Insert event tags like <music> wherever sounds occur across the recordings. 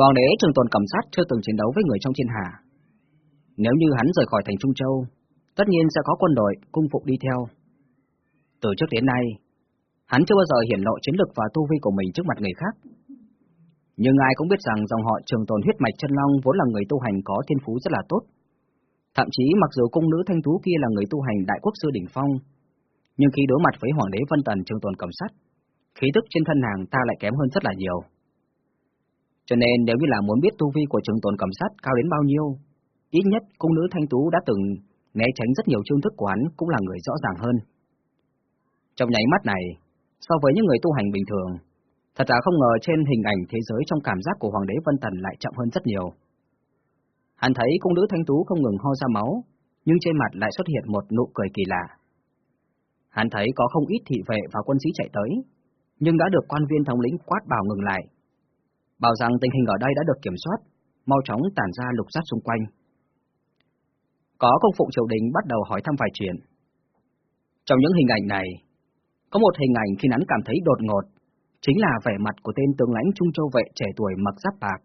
Hoàng đế trường tồn cảm sát chưa từng chiến đấu với người trong thiên hạ. Nếu như hắn rời khỏi thành Trung Châu, tất nhiên sẽ có quân đội cung phục đi theo. Từ trước đến nay, hắn chưa bao giờ hiển lộ chiến lực và tu vi của mình trước mặt người khác. Nhưng ai cũng biết rằng dòng họ trường tồn huyết mạch chân long vốn là người tu hành có thiên phú rất là tốt. Thậm chí mặc dù cung nữ thanh tú kia là người tu hành đại quốc sư đỉnh phong, nhưng khi đối mặt với hoàng đế Vân Tần trường tồn cầm sắt, khí tức trên thân nàng ta lại kém hơn rất là nhiều. Cho nên nếu như là muốn biết tu vi của trường tồn cầm sát cao đến bao nhiêu, ít nhất cung nữ thanh tú đã từng né tránh rất nhiều chiêu thức của hắn cũng là người rõ ràng hơn. Trong nháy mắt này, so với những người tu hành bình thường, thật là không ngờ trên hình ảnh thế giới trong cảm giác của Hoàng đế Vân Tần lại chậm hơn rất nhiều. Hắn thấy cung nữ thanh tú không ngừng ho ra máu, nhưng trên mặt lại xuất hiện một nụ cười kỳ lạ. Hắn thấy có không ít thị vệ và quân sĩ chạy tới, nhưng đã được quan viên thống lĩnh quát bảo ngừng lại. Bảo rằng tình hình ở đây đã được kiểm soát, mau chóng tản ra lục soát xung quanh. Có công phụ triều đình bắt đầu hỏi thăm vài chuyện. Trong những hình ảnh này, có một hình ảnh khi hắn cảm thấy đột ngột, chính là vẻ mặt của tên tướng lãnh Trung Châu vệ trẻ tuổi mặc giáp bạc,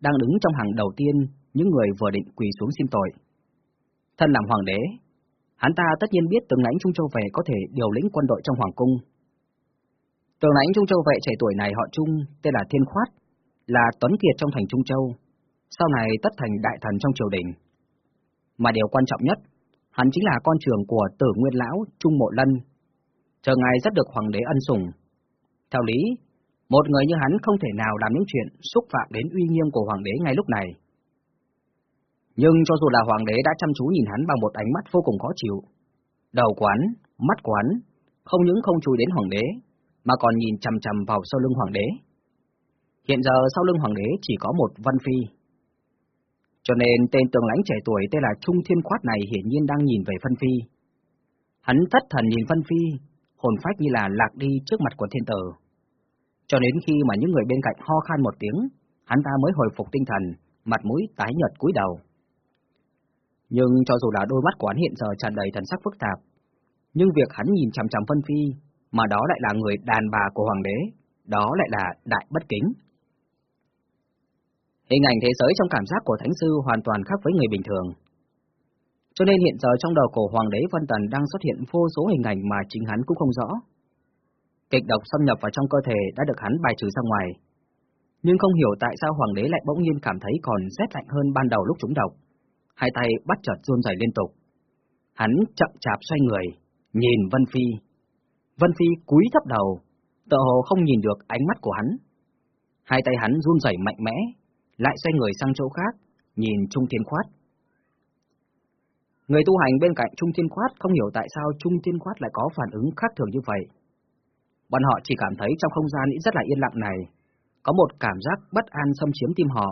đang đứng trong hàng đầu tiên những người vừa định quỳ xuống xin tội. Thân làm hoàng đế, hắn ta tất nhiên biết tướng lãnh Trung Châu vệ có thể điều lĩnh quân đội trong hoàng cung. Tướng lãnh Trung Châu vệ trẻ tuổi này họ Trung tên là Thiên Khoát, là Tuấn Kiệt trong thành Trung Châu, sau này tất thành đại thần trong triều đình. Mà điều quan trọng nhất, hắn chính là con trưởng của tử nguyên lão Trung Mộ Lân, chờ ngài rất được hoàng đế ân sủng. Theo lý, một người như hắn không thể nào làm những chuyện xúc phạm đến uy nghiêm của hoàng đế ngay lúc này. Nhưng cho dù là hoàng đế đã chăm chú nhìn hắn bằng một ánh mắt vô cùng khó chịu, đầu quán, mắt quán, không những không chui đến hoàng đế, mà còn nhìn chằm chằm vào sau lưng hoàng đế. Hiện giờ sau lưng hoàng đế chỉ có một văn phi, cho nên tên tường lãnh trẻ tuổi tên là Trung Thiên Khoát này hiển nhiên đang nhìn về Vân Phi. Hắn thất thần nhìn Vân Phi, hồn phách như là lạc đi trước mặt của thiên tử. Cho đến khi mà những người bên cạnh ho khan một tiếng, hắn ta mới hồi phục tinh thần, mặt mũi tái nhợt cúi đầu. Nhưng cho dù là đôi mắt của hắn hiện giờ tràn đầy thần sắc phức tạp, nhưng việc hắn nhìn chằm chằm Vân Phi, mà đó lại là người đàn bà của hoàng đế, đó lại là đại bất kính. Hình ảnh thế giới trong cảm giác của Thánh Sư hoàn toàn khác với người bình thường. Cho nên hiện giờ trong đầu cổ Hoàng đế Vân Tần đang xuất hiện vô số hình ảnh mà chính hắn cũng không rõ. Kịch độc xâm nhập vào trong cơ thể đã được hắn bài trừ ra ngoài. Nhưng không hiểu tại sao Hoàng đế lại bỗng nhiên cảm thấy còn rét lạnh hơn ban đầu lúc trúng độc. Hai tay bắt chợt run rẩy liên tục. Hắn chậm chạp xoay người, nhìn Vân Phi. Vân Phi cúi thấp đầu, tựa hồ không nhìn được ánh mắt của hắn. Hai tay hắn run rẩy mạnh mẽ, lại xoay người sang chỗ khác, nhìn Trung Thiên Khoát. Người tu hành bên cạnh Trung Thiên Khoát không hiểu tại sao Trung Thiên Khoát lại có phản ứng khác thường như vậy. Bọn họ chỉ cảm thấy trong không gian rất là yên lặng này, có một cảm giác bất an xâm chiếm tim họ,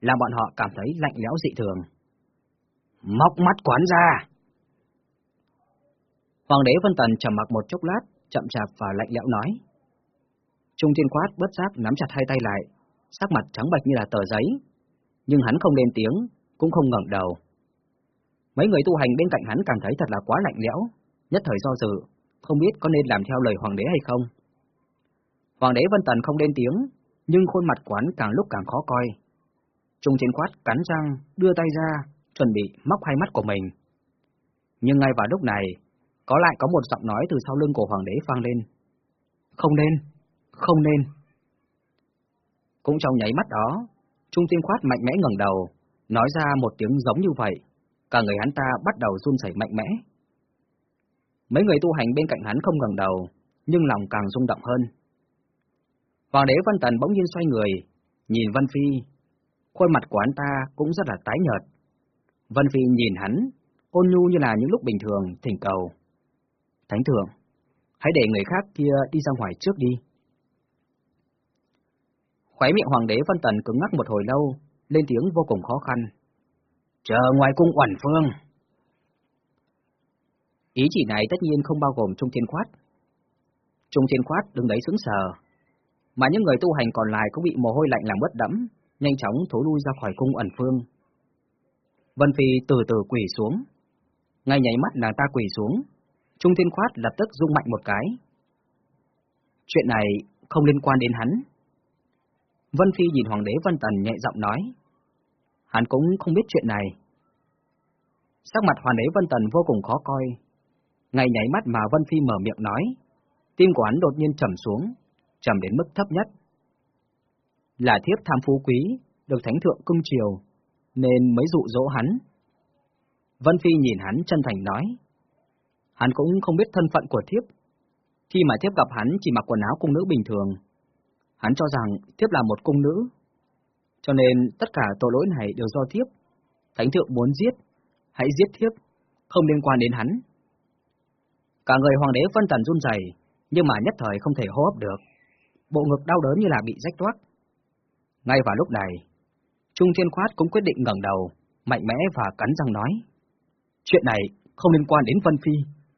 làm bọn họ cảm thấy lạnh lẽo dị thường. Móc mắt quán ra! Hoàng đế Vân Tần trầm mặc một chốc lát, chậm chạp và lạnh lẽo nói. Trung Thiên Khoát bất giác nắm chặt hai tay lại, sắc mặt trắng bệch như là tờ giấy, nhưng hắn không lên tiếng, cũng không ngẩng đầu. Mấy người tu hành bên cạnh hắn cảm thấy thật là quá lạnh lẽo, nhất thời do dự, không biết có nên làm theo lời hoàng đế hay không. Hoàng đế Vân Tần không lên tiếng, nhưng khuôn mặt quán càng lúc càng khó coi. Trung chiến quát cắn răng, đưa tay ra, chuẩn bị móc hai mắt của mình. Nhưng ngay vào lúc này, có lại có một giọng nói từ sau lưng của hoàng đế vang lên. Không nên, không nên. Cũng trong nháy mắt đó, Trung Tiên Khoát mạnh mẽ ngẩng đầu, nói ra một tiếng giống như vậy, cả người hắn ta bắt đầu run rẩy mạnh mẽ. Mấy người tu hành bên cạnh hắn không ngẩng đầu, nhưng lòng càng rung động hơn. Hoàng đế Văn Tần bỗng nhiên xoay người, nhìn Văn Phi, khuôn mặt của hắn ta cũng rất là tái nhợt. Văn Phi nhìn hắn, ôn nhu như là những lúc bình thường, thỉnh cầu. Thánh thượng, hãy để người khác kia đi ra ngoài trước đi. Khóe miệng hoàng đế Vân Tần cứng ngắc một hồi lâu, lên tiếng vô cùng khó khăn. Chờ ngoài cung oản phương. Ý chỉ này tất nhiên không bao gồm Trung Thiên Khoát. Trung Thiên Khoát đứng đấy sững sờ, mà những người tu hành còn lại cũng bị mồ hôi lạnh làm bất đẫm, nhanh chóng thối lui ra khỏi cung ẩn phương. Vân Phi từ từ quỳ xuống. Ngay nháy mắt nàng ta quỳ xuống, Trung Thiên Khoát lập tức rung mạnh một cái. Chuyện này không liên quan đến hắn. Vân Phi nhìn Hoàng đế Vân Tần nhẹ giọng nói. Hắn cũng không biết chuyện này. Sắc mặt Hoàng đế Vân Tần vô cùng khó coi. Ngay nháy mắt mà Vân Phi mở miệng nói, tim của hắn đột nhiên trầm xuống, trầm đến mức thấp nhất. Là thiếp tham phú quý, được thánh thượng cung triều, nên mới dụ dỗ hắn. Vân Phi nhìn hắn chân thành nói, hắn cũng không biết thân phận của thiếp. Khi mà thiếp gặp hắn chỉ mặc quần áo cung nữ bình thường, hắn cho rằng thiếp là một cung nữ. Cho nên tất cả tội lỗi này đều do thiếp. Thánh thượng muốn giết, hãy giết thiếp, không liên quan đến hắn. Cả người hoàng đế phân tần run rẩy, nhưng mà nhất thời không thể hô hấp được. Bộ ngực đau đớn như là bị rách toát. Ngay vào lúc này, Trung Thiên Khoát cũng quyết định ngẩng đầu, mạnh mẽ và cắn răng nói. Chuyện này không liên quan đến Vân Phi,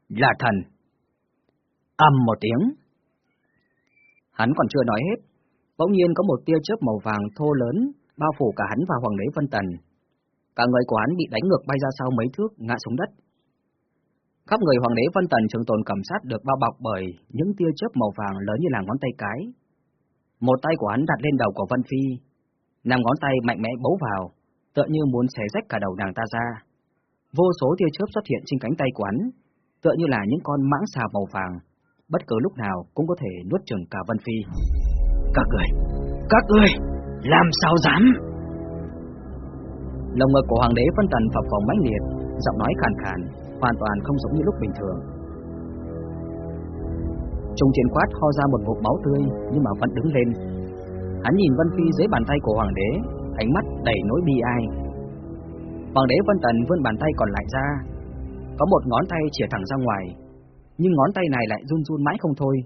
là thần. Âm một tiếng. Hắn còn chưa nói hết, bỗng nhiên có một tia chớp màu vàng thô lớn bao phủ cả hắn và Hoàng đế Vân Tần. Cả người của hắn bị đánh ngược bay ra sau mấy thước, ngã xuống đất. Khắp người Hoàng đế Vân Tần trường tồn cầm sát được bao bọc bởi những tia chớp màu vàng lớn như là ngón tay cái. Một tay của hắn đặt lên đầu của Vân Phi, nằm ngón tay mạnh mẽ bấu vào, tựa như muốn xé rách cả đầu nàng ta ra. Vô số tia chớp xuất hiện trên cánh tay của hắn, tựa như là những con mãng xà màu vàng, bất cứ lúc nào cũng có thể nuốt chửng cả Vân Phi. Các người, các người, làm sao dám? Lồng ngực của Hoàng đế Vân Tần phập phồng mãnh liệt, giọng nói khàn khàn, hoàn toàn không giống như lúc bình thường. Trung chiến quát ho ra một ngụm máu tươi nhưng mà vẫn đứng lên. Hắn nhìn Vân Phi dưới bàn tay của Hoàng đế, ánh mắt đầy nỗi bi ai. Hoàng đế Vân Tần vươn bàn tay còn lại ra, có một ngón tay chìa thẳng ra ngoài, nhưng ngón tay này lại run run mãi không thôi.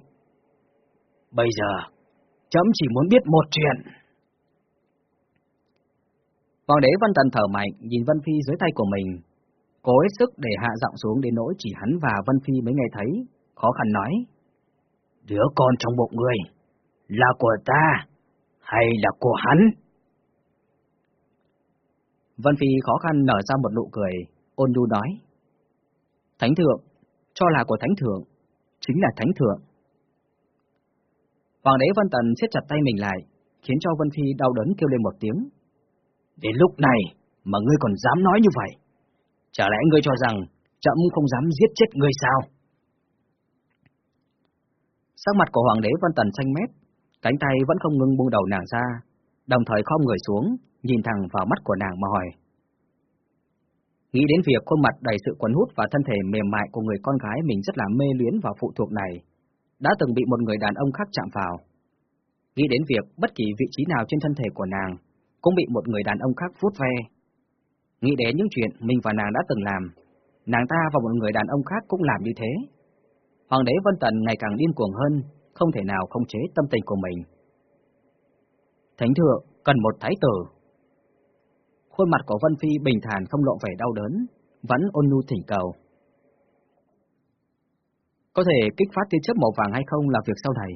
Bây giờ, chấm chỉ muốn biết một chuyện. Hoàng đế văn Tần thở mạnh, nhìn Vân Phi dưới tay của mình, cố hết sức để hạ giọng xuống đến nỗi chỉ hắn và Vân Phi mới nghe thấy, khó khăn nói. Đứa con trong bụng người, là của ta, hay là của hắn? Vân Phi khó khăn nở ra một nụ cười, ôn nhu nói. Thánh thượng, cho là của thánh thượng, chính là thánh thượng. Hoàng đế Vân Tần siết chặt tay mình lại, khiến cho Vân Phi đau đớn kêu lên một tiếng. Đến lúc này mà ngươi còn dám nói như vậy, chả lẽ ngươi cho rằng chậm không dám giết chết ngươi sao? Sắc mặt của Hoàng đế Vân Tần xanh mét, cánh tay vẫn không ngừng buông đầu nàng ra, đồng thời khom người xuống, nhìn thẳng vào mắt của nàng mà hỏi. Nghĩ đến việc khuôn mặt đầy sự quấn hút và thân thể mềm mại của người con gái mình rất là mê luyến và phụ thuộc này, đã từng bị một người đàn ông khác chạm vào. Nghĩ đến việc bất kỳ vị trí nào trên thân thể của nàng cũng bị một người đàn ông khác vuốt ve. Nghĩ đến những chuyện mình và nàng đã từng làm, nàng ta và một người đàn ông khác cũng làm như thế. Hoàng đế Vân Tần ngày càng điên cuồng hơn, không thể nào không chế tâm tình của mình. Thánh thượng cần một thái tử. Khuôn mặt của Vân Phi bình thản không lộ vẻ đau đớn, vẫn ôn nhu thỉnh cầu. Có thể kích phát tia chớp màu vàng hay không là việc sau này.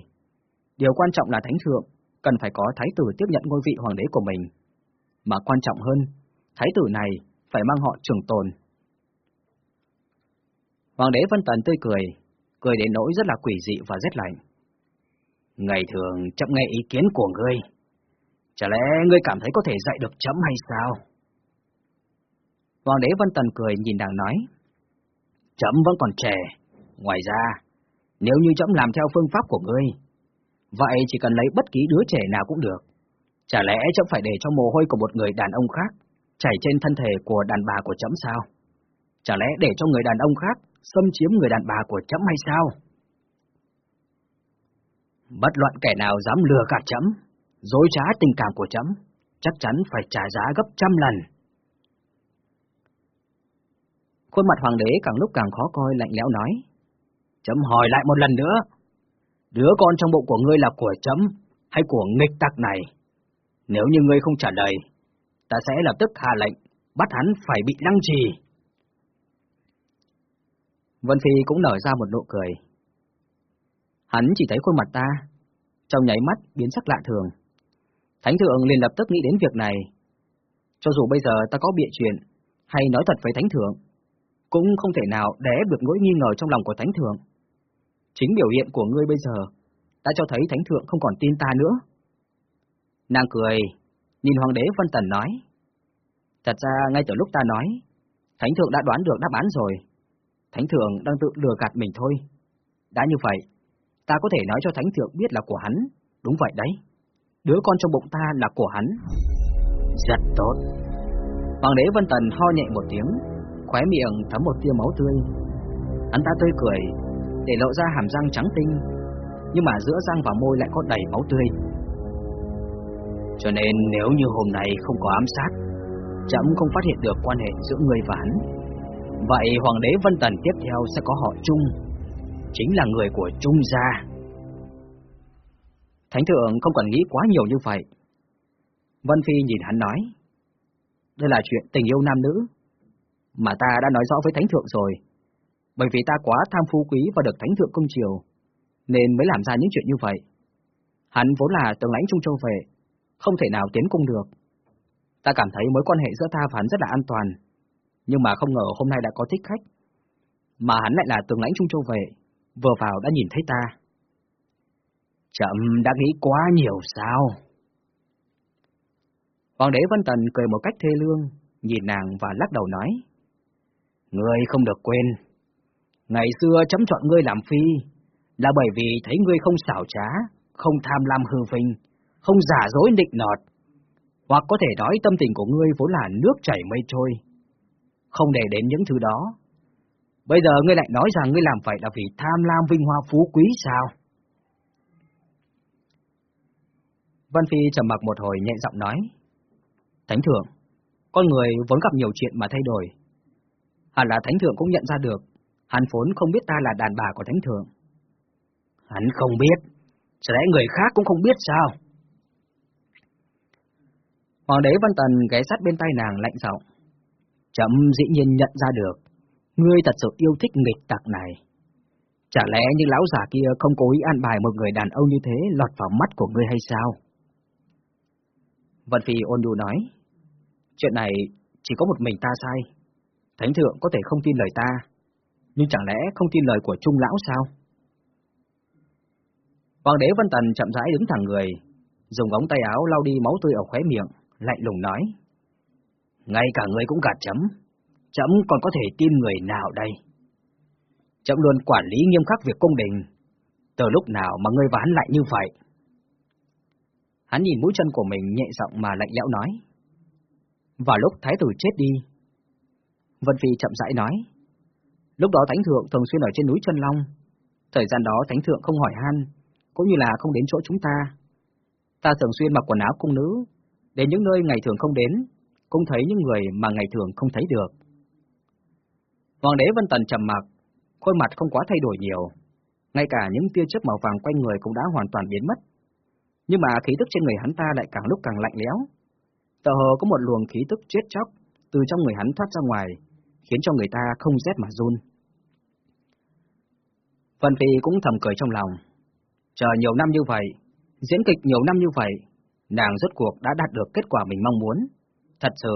Điều quan trọng là thánh thượng cần phải có thái tử tiếp nhận ngôi vị hoàng đế của mình. Mà quan trọng hơn, thái tử này phải mang họ trường tồn. Hoàng đế Vân Tần tươi cười, cười đến nỗi rất là quỷ dị và rét lạnh. Ngày thường chậm nghe ý kiến của ngươi. Chả lẽ ngươi cảm thấy có thể dạy được chấm hay sao? Hoàng đế Vân Tần cười nhìn nàng nói. Chấm vẫn còn trẻ. Ngoài ra, nếu như chấm làm theo phương pháp của ngươi, vậy chỉ cần lấy bất kỳ đứa trẻ nào cũng được. Chả lẽ chấm phải để cho mồ hôi của một người đàn ông khác chảy trên thân thể của đàn bà của chấm sao? Chả lẽ để cho người đàn ông khác xâm chiếm người đàn bà của chấm hay sao? Bất luận kẻ nào dám lừa gạt chấm, dối trá tình cảm của chấm, chắc chắn phải trả giá gấp trăm lần. Khuôn mặt hoàng đế càng lúc càng khó coi lạnh lẽo nói. Chấm hỏi lại một lần nữa, đứa con trong bụng của ngươi là của chấm hay của nghịch tặc này? Nếu như ngươi không trả lời, ta sẽ lập tức hạ lệnh, bắt hắn phải bị lăng trì. Vân Phi cũng nở ra một nụ cười. Hắn chỉ thấy khuôn mặt ta, trong nháy mắt biến sắc lạ thường. Thánh thượng liền lập tức nghĩ đến việc này. Cho dù bây giờ ta có bịa chuyện, hay nói thật với thánh thượng, cũng không thể nào để được nỗi nghi ngờ trong lòng của thánh thượng. Chính biểu hiện của ngươi bây giờ đã cho thấy thánh thượng không còn tin ta nữa. Nàng cười, nhìn Hoàng đế Vân Tần nói. Thật ra ngay từ lúc ta nói, Thánh Thượng đã đoán được đáp án rồi. Thánh Thượng đang tự lừa gạt mình thôi. Đã như vậy, ta có thể nói cho Thánh Thượng biết là của hắn. Đúng vậy đấy. Đứa con trong bụng ta là của hắn. Rất tốt. Hoàng đế Vân Tần ho nhẹ một tiếng, khóe miệng thấm một tia máu tươi. Hắn ta tươi cười, để lộ ra hàm răng trắng tinh, nhưng mà giữa răng và môi lại có đầy máu tươi. Cho nên nếu như hôm nay không có ám sát, chậm không phát hiện được quan hệ giữa người và hắn. Vậy Hoàng đế Vân Tần tiếp theo sẽ có họ Trung, chính là người của Trung gia. Thánh thượng không cần nghĩ quá nhiều như vậy. Vân Phi nhìn hắn nói, đây là chuyện tình yêu nam nữ, mà ta đã nói rõ với Thánh thượng rồi. Bởi vì ta quá tham phú quý và được Thánh thượng công chiều, nên mới làm ra những chuyện như vậy. Hắn vốn là tướng lãnh Trung Châu về, không thể nào tiến cung được. Ta cảm thấy mối quan hệ giữa ta và hắn rất là an toàn, nhưng mà không ngờ hôm nay đã có thích khách. Mà hắn lại là tướng lãnh Trung Châu về, vừa vào đã nhìn thấy ta. Chậm đã nghĩ quá nhiều sao? Hoàng đế Vân Tần cười một cách thê lương, nhìn nàng và lắc đầu nói. Ngươi không được quên, ngày xưa chấm chọn ngươi làm phi, là bởi vì thấy ngươi không xảo trá, không tham lam hư vinh, không giả dối định nọt, hoặc có thể nói tâm tình của ngươi vốn là nước chảy mây trôi, không để đến những thứ đó. Bây giờ ngươi lại nói rằng ngươi làm vậy là vì tham lam vinh hoa phú quý sao? Văn Phi trầm mặc một hồi nhẹ giọng nói. Thánh thượng, con người vốn gặp nhiều chuyện mà thay đổi. Hẳn là thánh thượng cũng nhận ra được, hắn vốn không biết ta là đàn bà của thánh thượng. Hắn không biết, sẽ lẽ người khác cũng không biết sao? Hoàng đế Văn Tần ghé sát bên tay nàng lạnh giọng. Chậm dĩ nhiên nhận ra được, ngươi thật sự yêu thích nghịch tặc này. Chả lẽ như lão già kia không cố ý an bài một người đàn ông như thế lọt vào mắt của ngươi hay sao? Vân Phi ôn nhu nói, chuyện này chỉ có một mình ta sai. Thánh thượng có thể không tin lời ta, nhưng chẳng lẽ không tin lời của Trung Lão sao? Hoàng đế Vân Tần chậm rãi đứng thẳng người, dùng ống tay áo lau đi máu tươi ở khóe miệng, lạnh lùng nói. Ngay cả người cũng gạt chấm, chấm còn có thể tin người nào đây? Chấm luôn quản lý nghiêm khắc việc công đình, từ lúc nào mà ngươi và hắn lại như vậy? Hắn nhìn mũi chân của mình nhẹ giọng mà lạnh lẽo nói. Vào lúc thái tử chết đi, Vân Phi chậm rãi nói. Lúc đó Thánh Thượng thường xuyên ở trên núi Chân Long. Thời gian đó Thánh Thượng không hỏi han, cũng như là không đến chỗ chúng ta. Ta thường xuyên mặc quần áo cung nữ, đến những nơi ngày thường không đến, cũng thấy những người mà ngày thường không thấy được. Hoàng đế Vân Tần trầm mặc, khuôn mặt không quá thay đổi nhiều, ngay cả những tia chớp màu vàng quanh người cũng đã hoàn toàn biến mất. Nhưng mà khí tức trên người hắn ta lại càng lúc càng lạnh lẽo. Tờ hồ có một luồng khí tức chết chóc từ trong người hắn thoát ra ngoài, khiến cho người ta không rét mà run. Vân Phi cũng thầm cười trong lòng. Chờ nhiều năm như vậy, diễn kịch nhiều năm như vậy, nàng rốt cuộc đã đạt được kết quả mình mong muốn. Thật sự,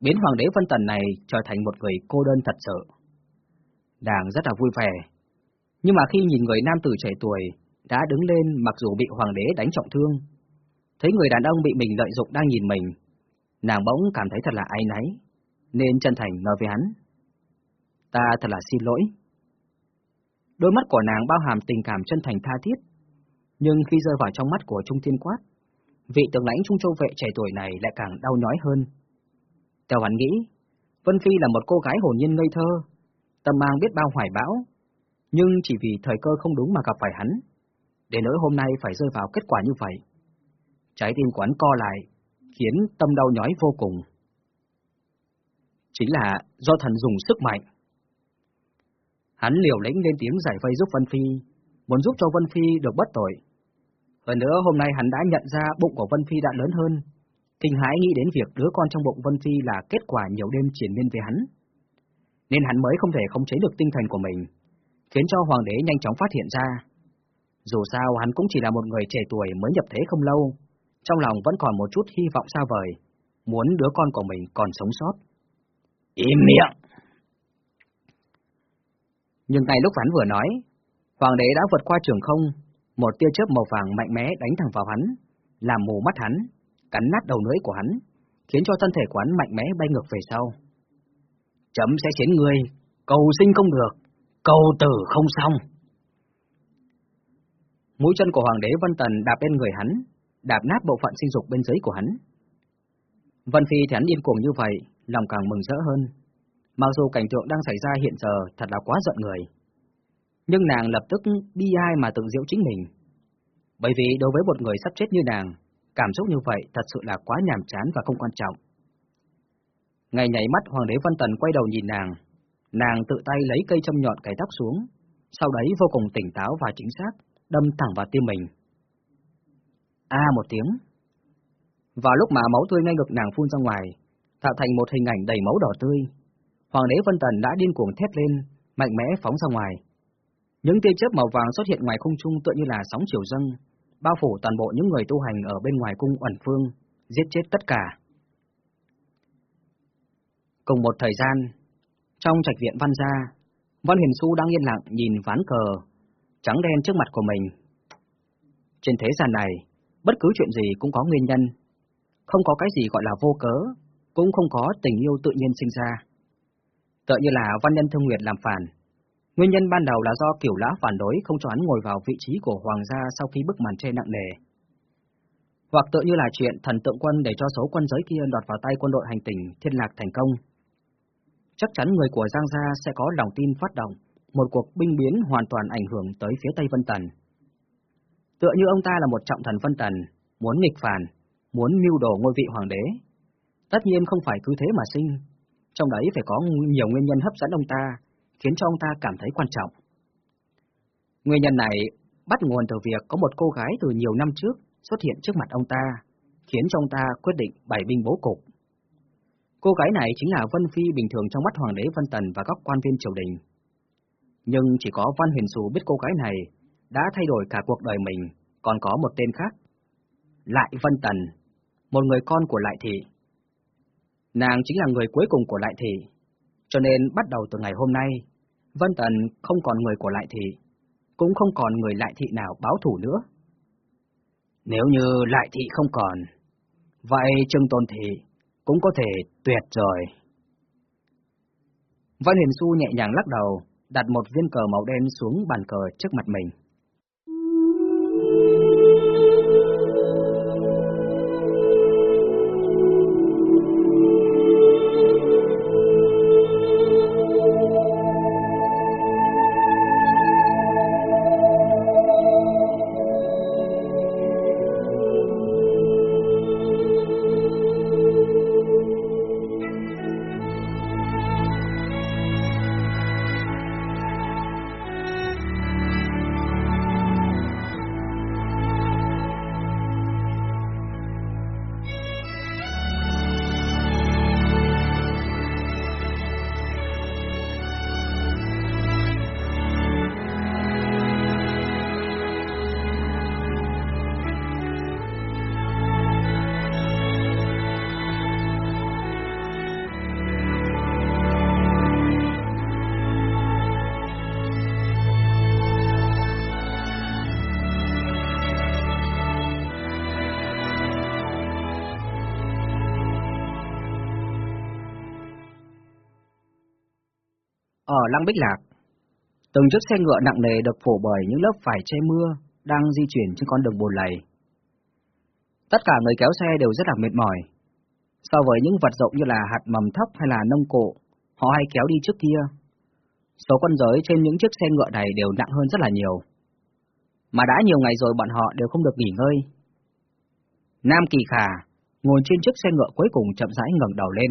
biến Hoàng đế Vân Tần này trở thành một người cô đơn thật sự. Nàng rất là vui vẻ. Nhưng mà khi nhìn người nam tử trẻ tuổi đã đứng lên mặc dù bị Hoàng đế đánh trọng thương, thấy người đàn ông bị mình lợi dụng đang nhìn mình, nàng bỗng cảm thấy thật là ai náy, nên chân thành nói với hắn. Ta thật là xin lỗi. Đôi mắt của nàng bao hàm tình cảm chân thành tha thiết, nhưng khi rơi vào trong mắt của Trung Thiên Quát, vị tướng lãnh Trung Châu vệ trẻ tuổi này lại càng đau nhói hơn. Theo hắn nghĩ, Vân Phi là một cô gái hồn nhiên ngây thơ, tâm mang biết bao hoài bão, nhưng chỉ vì thời cơ không đúng mà gặp phải hắn, để nỗi hôm nay phải rơi vào kết quả như vậy. Trái tim của hắn co lại, khiến tâm đau nhói vô cùng. Chính là do thần dùng sức mạnh. Hắn liều lĩnh lên tiếng giải vây giúp Vân Phi, muốn giúp cho Vân Phi được bất tội. Hơn nữa hôm nay hắn đã nhận ra bụng của Vân Phi đã lớn hơn, kinh hãi nghĩ đến việc đứa con trong bụng Vân Phi là kết quả nhiều đêm triển miên với hắn. Nên hắn mới không thể khống chế được tinh thần của mình, khiến cho hoàng đế nhanh chóng phát hiện ra. Dù sao hắn cũng chỉ là một người trẻ tuổi mới nhập thế không lâu, trong lòng vẫn còn một chút hy vọng xa vời, muốn đứa con của mình còn sống sót. Im miệng! Nhưng ngay lúc hắn vừa nói, hoàng đế đã vượt qua trường không, một tia chớp màu vàng mạnh mẽ đánh thẳng vào hắn, làm mù mắt hắn, cắn nát đầu lưỡi của hắn, khiến cho thân thể của hắn mạnh mẽ bay ngược về sau. Chấm sẽ khiến ngươi, cầu sinh không được, cầu tử không xong. Mũi chân của Hoàng đế Vân Tần đạp lên người hắn, đạp nát bộ phận sinh dục bên dưới của hắn. Vân Phi thì hắn điên cuồng như vậy, lòng càng mừng rỡ hơn. Mặc dù cảnh tượng đang xảy ra hiện giờ thật là quá giận người. Nhưng nàng lập tức bi ai mà tự diễu chính mình. Bởi vì đối với một người sắp chết như nàng, cảm xúc như vậy thật sự là quá nhàm chán và không quan trọng. Ngày nhảy mắt Hoàng đế văn Tần quay đầu nhìn nàng, nàng tự tay lấy cây châm nhọn cài tóc xuống, sau đấy vô cùng tỉnh táo và chính xác, đâm thẳng vào tim mình. A một tiếng. Vào lúc mà máu tươi ngay ngực nàng phun ra ngoài, tạo thành một hình ảnh đầy máu đỏ tươi, Hoàng đế Vân Tần đã điên cuồng thét lên, mạnh mẽ phóng ra ngoài. Những tia chớp màu vàng xuất hiện ngoài không trung tựa như là sóng chiều dâng, bao phủ toàn bộ những người tu hành ở bên ngoài cung ẩn phương, giết chết tất cả. Cùng một thời gian, trong trạch viện văn gia, Văn Huyền Xu đang yên lặng nhìn ván cờ, trắng đen trước mặt của mình. Trên thế gian này, bất cứ chuyện gì cũng có nguyên nhân, không có cái gì gọi là vô cớ, cũng không có tình yêu tự nhiên sinh ra. Tựa như là văn nhân thương nguyệt làm phản, Nguyên nhân ban đầu là do kiểu lã phản đối không cho hắn ngồi vào vị trí của hoàng gia sau khi bức màn che nặng nề. Hoặc tự như là chuyện thần tượng quân để cho số quân giới kia đoạt vào tay quân đội hành tỉnh thiên lạc thành công. Chắc chắn người của Giang Gia sẽ có lòng tin phát động, một cuộc binh biến hoàn toàn ảnh hưởng tới phía Tây Vân Tần. Tựa như ông ta là một trọng thần Vân Tần, muốn nghịch phản, muốn mưu đồ ngôi vị hoàng đế. Tất nhiên không phải cứ thế mà sinh, trong đấy phải có nhiều nguyên nhân hấp dẫn ông ta, khiến cho ông ta cảm thấy quan trọng. Nguyên nhân này bắt nguồn từ việc có một cô gái từ nhiều năm trước xuất hiện trước mặt ông ta, khiến cho ông ta quyết định bày binh bố cục. Cô gái này chính là Vân Phi bình thường trong mắt Hoàng đế Vân Tần và các quan viên triều đình. Nhưng chỉ có Văn Huyền sù biết cô gái này đã thay đổi cả cuộc đời mình, còn có một tên khác. Lại Vân Tần, một người con của Lại Thị. Nàng chính là người cuối cùng của Lại Thị, cho nên bắt đầu từ ngày hôm nay, Vân Tần không còn người của Lại Thị, cũng không còn người Lại Thị nào báo thủ nữa. Nếu như Lại Thị không còn, vậy Trương Tôn Thị cũng có thể tuyệt rồi. Văn Huyền Xu nhẹ nhàng lắc đầu, đặt một viên cờ màu đen xuống bàn cờ trước mặt mình. Lăng Bích Lạc, từng chiếc xe ngựa nặng nề được phủ bởi những lớp vải che mưa đang di chuyển trên con đường bùn lầy. Tất cả người kéo xe đều rất là mệt mỏi. So với những vật dụng như là hạt mầm thấp hay là nông cụ, họ hay kéo đi trước kia. Số quân giới trên những chiếc xe ngựa này đều nặng hơn rất là nhiều. Mà đã nhiều ngày rồi bọn họ đều không được nghỉ ngơi. Nam Kỳ Khả ngồi trên chiếc xe ngựa cuối cùng chậm rãi ngẩng đầu lên.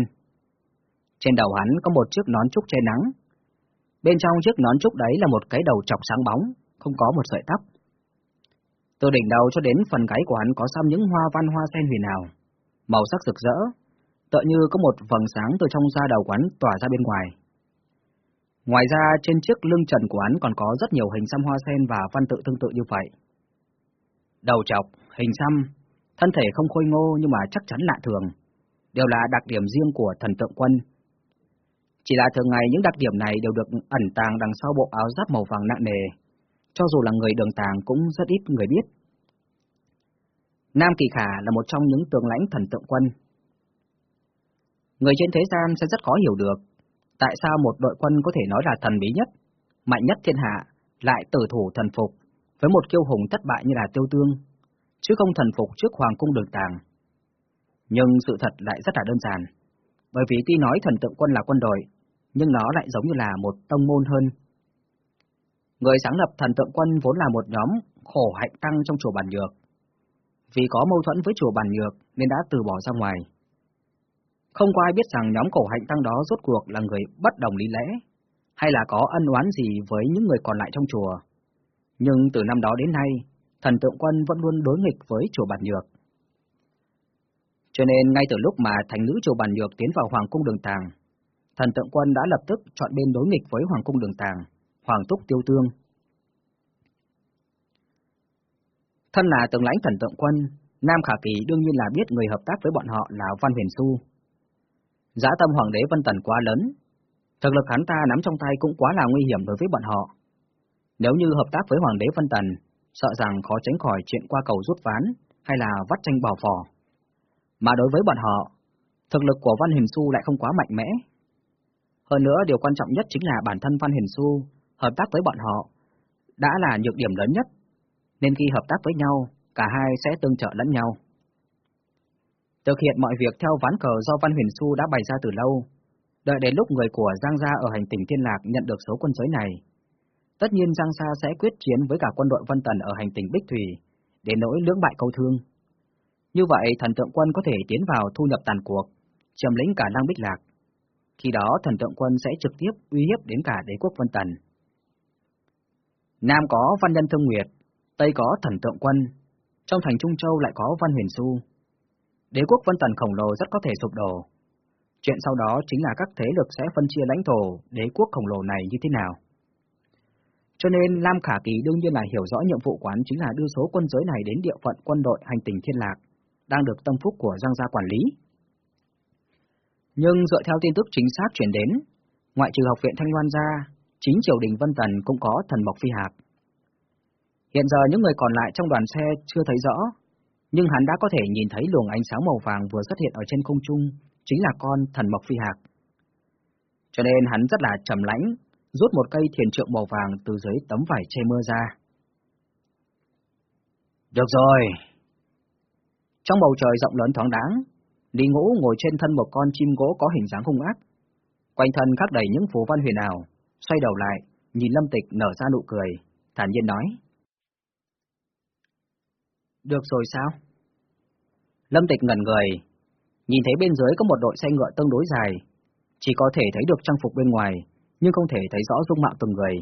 Trên đầu hắn có một chiếc nón trúc che nắng, Bên trong chiếc nón trúc đấy là một cái đầu chọc sáng bóng, không có một sợi tóc. Từ đỉnh đầu cho đến phần gáy của hắn có xăm những hoa văn hoa sen huyền ảo, màu sắc rực rỡ, tựa như có một vầng sáng từ trong da đầu quán tỏa ra bên ngoài. Ngoài ra, trên chiếc lưng trần của hắn còn có rất nhiều hình xăm hoa sen và văn tự tương tự như vậy. Đầu chọc, hình xăm, thân thể không khôi ngô nhưng mà chắc chắn lạ thường, đều là đặc điểm riêng của thần tượng quân, chỉ là thường ngày những đặc điểm này đều được ẩn tàng đằng sau bộ áo giáp màu vàng nặng nề, cho dù là người đường tàng cũng rất ít người biết. Nam Kỳ Khả là một trong những tướng lãnh thần tượng quân. Người trên thế gian sẽ rất khó hiểu được, tại sao một đội quân có thể nói là thần bí nhất, mạnh nhất thiên hạ, lại tử thủ thần phục, với một kiêu hùng thất bại như là tiêu tương, chứ không thần phục trước hoàng cung đường tàng. Nhưng sự thật lại rất là đơn giản, bởi vì tuy nói thần tượng quân là quân đội, nhưng nó lại giống như là một tông môn hơn. Người sáng lập thần tượng quân vốn là một nhóm khổ hạnh tăng trong chùa Bản Nhược. Vì có mâu thuẫn với chùa Bản Nhược nên đã từ bỏ ra ngoài. Không có ai biết rằng nhóm cổ hạnh tăng đó rốt cuộc là người bất đồng lý lẽ, hay là có ân oán gì với những người còn lại trong chùa. Nhưng từ năm đó đến nay, thần tượng quân vẫn luôn đối nghịch với chùa Bản Nhược. Cho nên ngay từ lúc mà thành nữ chùa Bản Nhược tiến vào Hoàng cung Đường Tàng, thần tượng quân đã lập tức chọn bên đối nghịch với Hoàng cung Đường Tàng, Hoàng túc Tiêu Tương. Thân là tướng lãnh thần tượng quân, Nam Khả Kỳ đương nhiên là biết người hợp tác với bọn họ là Văn Huyền Xu. Giá tâm Hoàng đế Vân Tần quá lớn, thực lực hắn ta nắm trong tay cũng quá là nguy hiểm đối với bọn họ. Nếu như hợp tác với Hoàng đế Vân Tần, sợ rằng khó tránh khỏi chuyện qua cầu rút ván hay là vắt tranh bảo phò. Mà đối với bọn họ, thực lực của Văn Huyền Xu lại không quá mạnh mẽ. Hơn nữa, điều quan trọng nhất chính là bản thân Văn Huyền Xu hợp tác với bọn họ đã là nhược điểm lớn nhất, nên khi hợp tác với nhau, cả hai sẽ tương trợ lẫn nhau. Thực hiện mọi việc theo ván cờ do Văn Huyền Xu đã bày ra từ lâu, đợi đến lúc người của Giang Gia ở hành tinh Thiên Lạc nhận được số quân giới này. Tất nhiên Giang Gia sẽ quyết chiến với cả quân đội Vân Tần ở hành tinh Bích Thủy, để nỗi lưỡng bại câu thương. Như vậy, thần tượng quân có thể tiến vào thu nhập tàn cuộc, chiếm lĩnh cả năng Bích Lạc. Khi đó, thần tượng quân sẽ trực tiếp uy hiếp đến cả đế quốc Vân Tần. Nam có Văn Nhân Thương Nguyệt, Tây có thần tượng quân, trong thành Trung Châu lại có Văn Huyền su. Đế quốc Vân Tần khổng lồ rất có thể sụp đổ. Chuyện sau đó chính là các thế lực sẽ phân chia lãnh thổ đế quốc khổng lồ này như thế nào. Cho nên Lam Khả Kỳ đương nhiên là hiểu rõ nhiệm vụ quán chính là đưa số quân giới này đến địa phận quân đội hành tình Thiên Lạc, đang được tâm phúc của Giang gia quản lý. Nhưng dựa theo tin tức chính xác chuyển đến, ngoại trừ học viện Thanh Loan ra, chính triều đình Vân Tần cũng có thần Mộc Phi Hạc. Hiện giờ những người còn lại trong đoàn xe chưa thấy rõ, nhưng hắn đã có thể nhìn thấy luồng ánh sáng màu vàng vừa xuất hiện ở trên không trung, chính là con thần Mộc Phi Hạc. Cho nên hắn rất là trầm lãnh, rút một cây thiền trượng màu vàng từ dưới tấm vải che mưa ra. Được rồi! Trong bầu trời rộng lớn thoáng đáng, Lý Ngũ ngồi trên thân một con chim gỗ có hình dáng hung ác. Quanh thân khắc đầy những phù văn huyền ảo, xoay đầu lại, nhìn Lâm Tịch nở ra nụ cười, thản nhiên nói. Được rồi sao? Lâm Tịch ngẩn người, nhìn thấy bên dưới có một đội xe ngựa tương đối dài, chỉ có thể thấy được trang phục bên ngoài, nhưng không thể thấy rõ dung mạo từng người.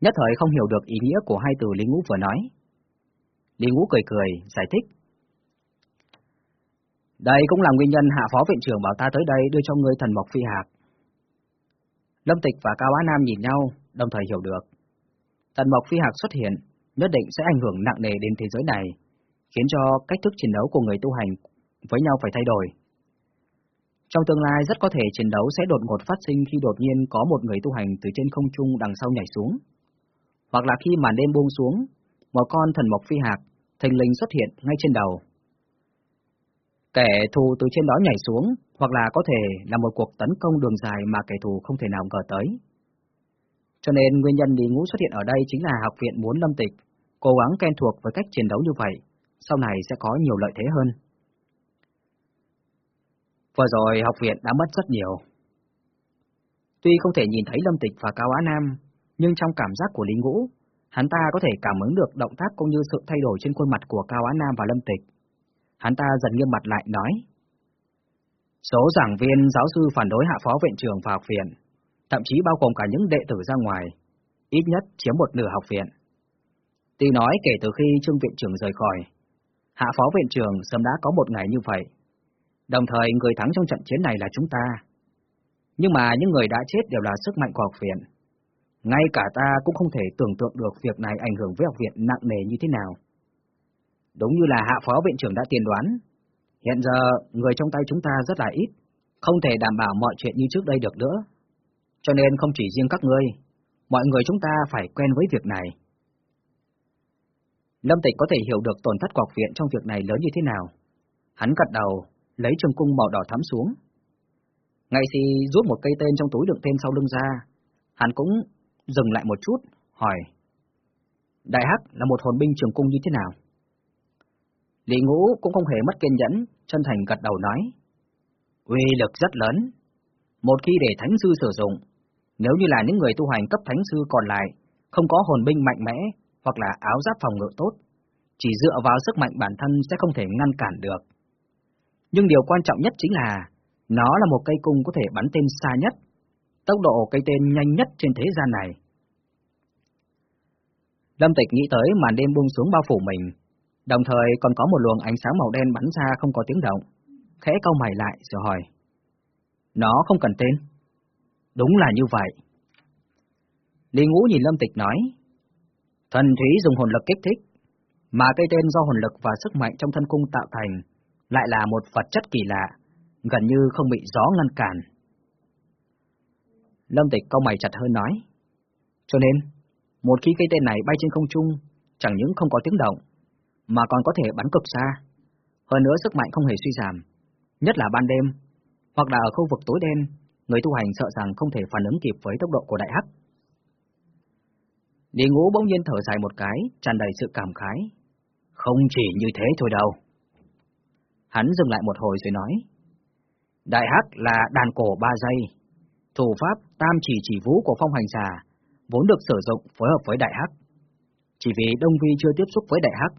Nhất thời không hiểu được ý nghĩa của hai từ Lý Ngũ vừa nói. Lý Ngũ cười cười, giải thích. Đây cũng là nguyên nhân hạ phó viện trưởng bảo ta tới đây đưa cho ngươi thần mộc phi hạc. Lâm Tịch và Cao Á Nam nhìn nhau, đồng thời hiểu được. Thần mộc phi hạc xuất hiện, nhất định sẽ ảnh hưởng nặng nề đến thế giới này, khiến cho cách thức chiến đấu của người tu hành với nhau phải thay đổi. Trong tương lai rất có thể chiến đấu sẽ đột ngột phát sinh khi đột nhiên có một người tu hành từ trên không trung đằng sau nhảy xuống. Hoặc là khi màn đêm buông xuống, một con thần mộc phi hạc, thành linh xuất hiện ngay trên đầu. Kẻ thù từ trên đó nhảy xuống, hoặc là có thể là một cuộc tấn công đường dài mà kẻ thù không thể nào ngờ tới. Cho nên nguyên nhân Lý Ngũ xuất hiện ở đây chính là học viện muốn lâm tịch, cố gắng quen thuộc với cách chiến đấu như vậy, sau này sẽ có nhiều lợi thế hơn. Vừa rồi học viện đã mất rất nhiều. Tuy không thể nhìn thấy Lâm Tịch và Cao Á Nam, nhưng trong cảm giác của Lý Ngũ, hắn ta có thể cảm ứng được động tác cũng như sự thay đổi trên khuôn mặt của Cao Á Nam và Lâm Tịch. Hắn ta dần nghiêm mặt lại nói. Số giảng viên giáo sư phản đối hạ phó viện trưởng và học viện, thậm chí bao gồm cả những đệ tử ra ngoài, ít nhất chiếm một nửa học viện. Tuy nói kể từ khi Trương viện trưởng rời khỏi, hạ phó viện trưởng sớm đã có một ngày như vậy, Đồng thời người thắng trong trận chiến này là chúng ta. Nhưng mà những người đã chết đều là sức mạnh của học viện. Ngay cả ta cũng không thể tưởng tượng được việc này ảnh hưởng với học viện nặng nề như thế nào. Đúng như là hạ phó viện trưởng đã tiên đoán, hiện giờ người trong tay chúng ta rất là ít, không thể đảm bảo mọi chuyện như trước đây được nữa. Cho nên không chỉ riêng các ngươi, mọi người chúng ta phải quen với việc này. Lâm Tịch có thể hiểu được tổn thất quọc viện trong việc này lớn như thế nào. Hắn gật đầu, lấy trường cung màu đỏ thắm xuống. Ngay khi rút một cây tên trong túi đựng tên sau lưng ra, hắn cũng dừng lại một chút, hỏi. Đại Hắc là một hồn binh trường cung như thế nào? Lý Ngũ cũng không hề mất kiên nhẫn, chân thành gật đầu nói. Uy lực rất lớn. Một khi để Thánh Sư sử dụng, nếu như là những người tu hành cấp Thánh Sư còn lại, không có hồn binh mạnh mẽ hoặc là áo giáp phòng ngự tốt, chỉ dựa vào sức mạnh bản thân sẽ không thể ngăn cản được. Nhưng điều quan trọng nhất chính là, nó là một cây cung có thể bắn tên xa nhất, tốc độ cây tên nhanh nhất trên thế gian này. Lâm Tịch nghĩ tới màn đêm buông xuống bao phủ mình, đồng thời còn có một luồng ánh sáng màu đen bắn ra không có tiếng động, khẽ cau mày lại rồi hỏi. Nó không cần tên. Đúng là như vậy. Lý Ngũ nhìn Lâm Tịch nói, thần thúy dùng hồn lực kích thích, mà cây tên do hồn lực và sức mạnh trong thân cung tạo thành lại là một vật chất kỳ lạ, gần như không bị gió ngăn cản. Lâm Tịch câu mày chặt hơn nói, cho nên, một khi cây tên này bay trên không trung, chẳng những không có tiếng động, mà còn có thể bắn cực xa. Hơn nữa sức mạnh không hề suy giảm, nhất là ban đêm, hoặc là ở khu vực tối đen, người tu hành sợ rằng không thể phản ứng kịp với tốc độ của đại hắc. Lý Ngũ bỗng nhiên thở dài một cái, tràn đầy sự cảm khái. Không chỉ như thế thôi đâu. Hắn dừng lại một hồi rồi nói. Đại hắc là đàn cổ ba giây. Thủ pháp tam chỉ chỉ vũ của phong hành giả vốn được sử dụng phối hợp với đại hắc. Chỉ vì Đông Vi chưa tiếp xúc với đại hắc,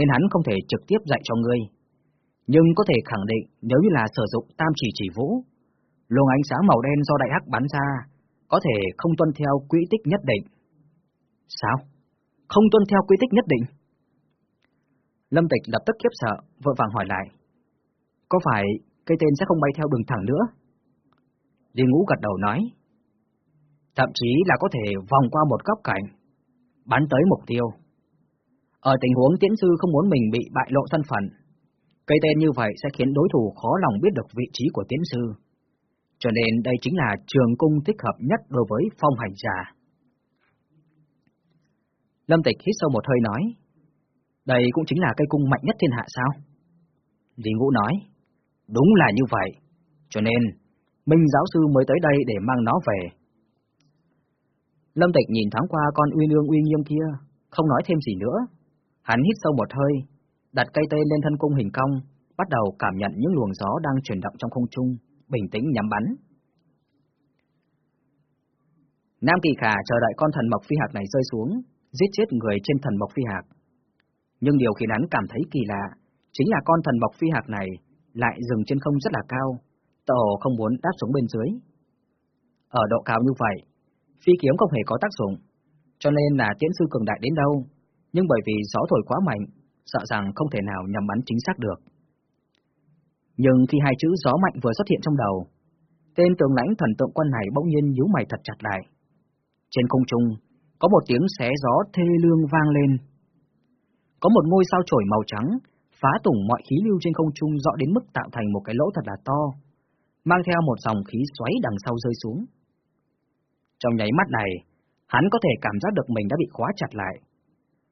nên hắn không thể trực tiếp dạy cho ngươi. Nhưng có thể khẳng định nếu như là sử dụng tam chỉ chỉ vũ, luồng ánh sáng màu đen do đại hắc bắn ra, có thể không tuân theo quỹ tích nhất định. Sao? Không tuân theo quy tích nhất định? Lâm Tịch lập tức khiếp sợ, vội vàng hỏi lại. Có phải cây tên sẽ không bay theo đường thẳng nữa? Di Ngũ gật đầu nói. Thậm chí là có thể vòng qua một góc cảnh, bắn tới mục tiêu. Ở tình huống tiễn sư không muốn mình bị bại lộ thân phận, cây tên như vậy sẽ khiến đối thủ khó lòng biết được vị trí của tiễn sư. Cho nên đây chính là trường cung thích hợp nhất đối với phong hành giả. Lâm Tịch hít sâu một hơi nói, đây cũng chính là cây cung mạnh nhất thiên hạ sao? Lý Ngũ nói, đúng là như vậy, cho nên Minh giáo sư mới tới đây để mang nó về. Lâm Tịch nhìn thoáng qua con uy nương uy nghiêm kia, không nói thêm gì nữa. Hắn hít sâu một hơi, đặt cây tê lên thân cung hình cong, bắt đầu cảm nhận những luồng gió đang chuyển động trong không trung, bình tĩnh nhắm bắn. Nam Kỳ Khả chờ đợi con thần mộc phi hạt này rơi xuống, giết chết người trên thần mộc phi hạc. Nhưng điều khiến hắn cảm thấy kỳ lạ, chính là con thần mộc phi hạc này lại dừng trên không rất là cao, tổ không muốn đáp xuống bên dưới. Ở độ cao như vậy, phi kiếm không hề có tác dụng, cho nên là tiễn sư cường đại đến đâu, nhưng bởi vì gió thổi quá mạnh, sợ rằng không thể nào nhắm bắn chính xác được. Nhưng khi hai chữ gió mạnh vừa xuất hiện trong đầu, tên tướng lãnh thần tượng quân này bỗng nhiên nhíu mày thật chặt lại. Trên không trung, có một tiếng xé gió thê lương vang lên. Có một ngôi sao chổi màu trắng, phá tủng mọi khí lưu trên không trung rõ đến mức tạo thành một cái lỗ thật là to, mang theo một dòng khí xoáy đằng sau rơi xuống. Trong nháy mắt này, hắn có thể cảm giác được mình đã bị khóa chặt lại.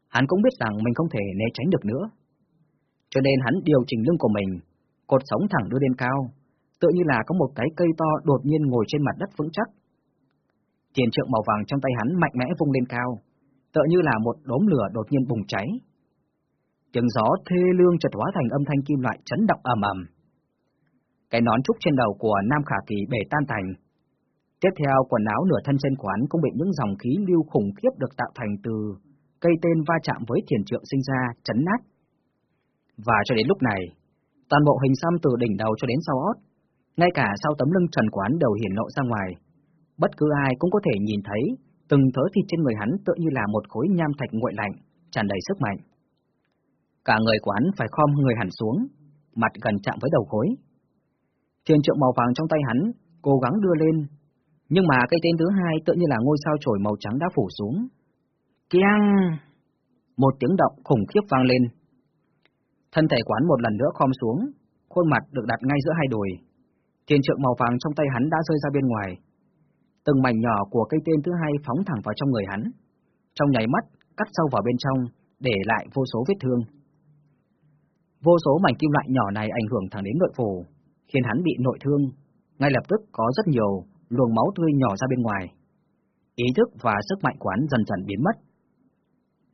Hắn cũng biết rằng mình không thể né tránh được nữa. Cho nên hắn điều chỉnh lưng của mình, cột sống thẳng đưa lên cao, tựa như là có một cái cây to đột nhiên ngồi trên mặt đất vững chắc, Tiền trượng màu vàng trong tay hắn mạnh mẽ vung lên cao, tựa như là một đốm lửa đột nhiên bùng cháy. Tiếng gió thê lương chợt hóa thành âm thanh kim loại chấn động ầm ầm. Cái nón trúc trên đầu của Nam Khả Kỳ bể tan thành. Tiếp theo quần áo nửa thân trên quán cũng bị những dòng khí lưu khủng khiếp được tạo thành từ cây tên va chạm với thiền trượng sinh ra, chấn nát. Và cho đến lúc này, toàn bộ hình xăm từ đỉnh đầu cho đến sau ót, ngay cả sau tấm lưng trần quán đều hiển lộ ra ngoài, bất cứ ai cũng có thể nhìn thấy từng thớ thịt trên người hắn tựa như là một khối nham thạch nguội lạnh, tràn đầy sức mạnh. Cả người của hắn phải khom người hẳn xuống, mặt gần chạm với đầu khối. Thiên trượng màu vàng trong tay hắn, cố gắng đưa lên, nhưng mà cây tên thứ hai tựa như là ngôi sao chổi màu trắng đã phủ xuống. Keng! Một tiếng động khủng khiếp vang lên. Thân thể quán một lần nữa khom xuống, khuôn mặt được đặt ngay giữa hai đùi. Thiên trượng màu vàng trong tay hắn đã rơi ra bên ngoài, Từng mảnh nhỏ của cây tên thứ hai phóng thẳng vào trong người hắn. Trong nháy mắt, cắt sâu vào bên trong, để lại vô số vết thương. Vô số mảnh kim loại nhỏ này ảnh hưởng thẳng đến nội phủ, khiến hắn bị nội thương, ngay lập tức có rất nhiều luồng máu tươi nhỏ ra bên ngoài. Ý thức và sức mạnh quán dần dần biến mất.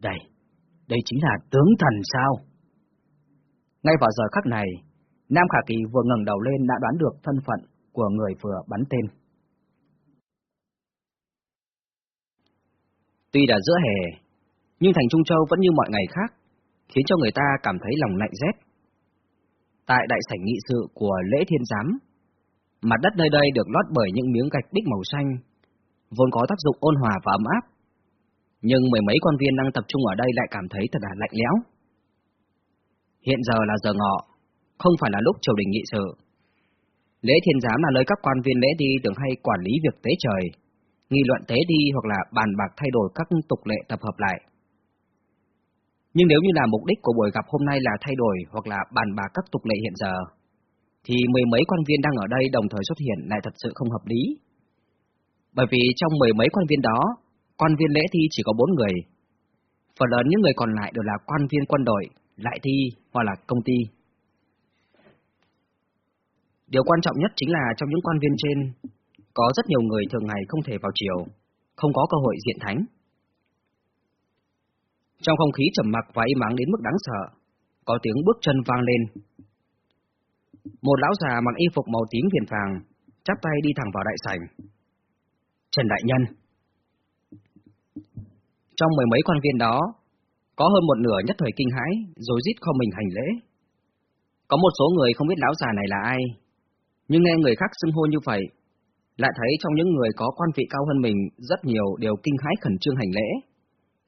Đây, đây chính là tướng thần sao? Ngay vào giờ khắc này, Nam Khả Kỳ vừa ngẩng đầu lên đã đoán được thân phận của người vừa bắn tên. Tuy đã giữa hè, nhưng thành Trung Châu vẫn như mọi ngày khác, khiến cho người ta cảm thấy lòng lạnh rét. Tại đại sảnh nghị sự của lễ thiên giám, mặt đất nơi đây được lót bởi những miếng gạch bích màu xanh, vốn có tác dụng ôn hòa và ấm áp. Nhưng mười mấy quan viên đang tập trung ở đây lại cảm thấy thật là lạnh lẽo. Hiện giờ là giờ ngọ, không phải là lúc triều đình nghị sự. Lễ thiên giám là nơi các quan viên lễ đi thường hay quản lý việc tế trời, nghị luận tế đi hoặc là bàn bạc thay đổi các tục lệ tập hợp lại. Nhưng nếu như là mục đích của buổi gặp hôm nay là thay đổi hoặc là bàn bạc các tục lệ hiện giờ, thì mười mấy quan viên đang ở đây đồng thời xuất hiện lại thật sự không hợp lý. Bởi vì trong mười mấy quan viên đó, quan viên lễ thi chỉ có bốn người. Phần lớn những người còn lại đều là quan viên quân đội, lại thi hoặc là công ty. Điều quan trọng nhất chính là trong những quan viên trên, có rất nhiều người thường ngày không thể vào chiều, không có cơ hội diện thánh. Trong không khí trầm mặc và im ắng đến mức đáng sợ, có tiếng bước chân vang lên. Một lão già mặc y phục màu tím viền vàng, chắp tay đi thẳng vào đại sảnh. Trần Đại Nhân trong mười mấy quan viên đó, có hơn một nửa nhất thời kinh hãi, rồi rít không mình hành lễ. Có một số người không biết lão già này là ai, nhưng nghe người khác xưng hô như vậy, lại thấy trong những người có quan vị cao hơn mình rất nhiều đều kinh hãi khẩn trương hành lễ.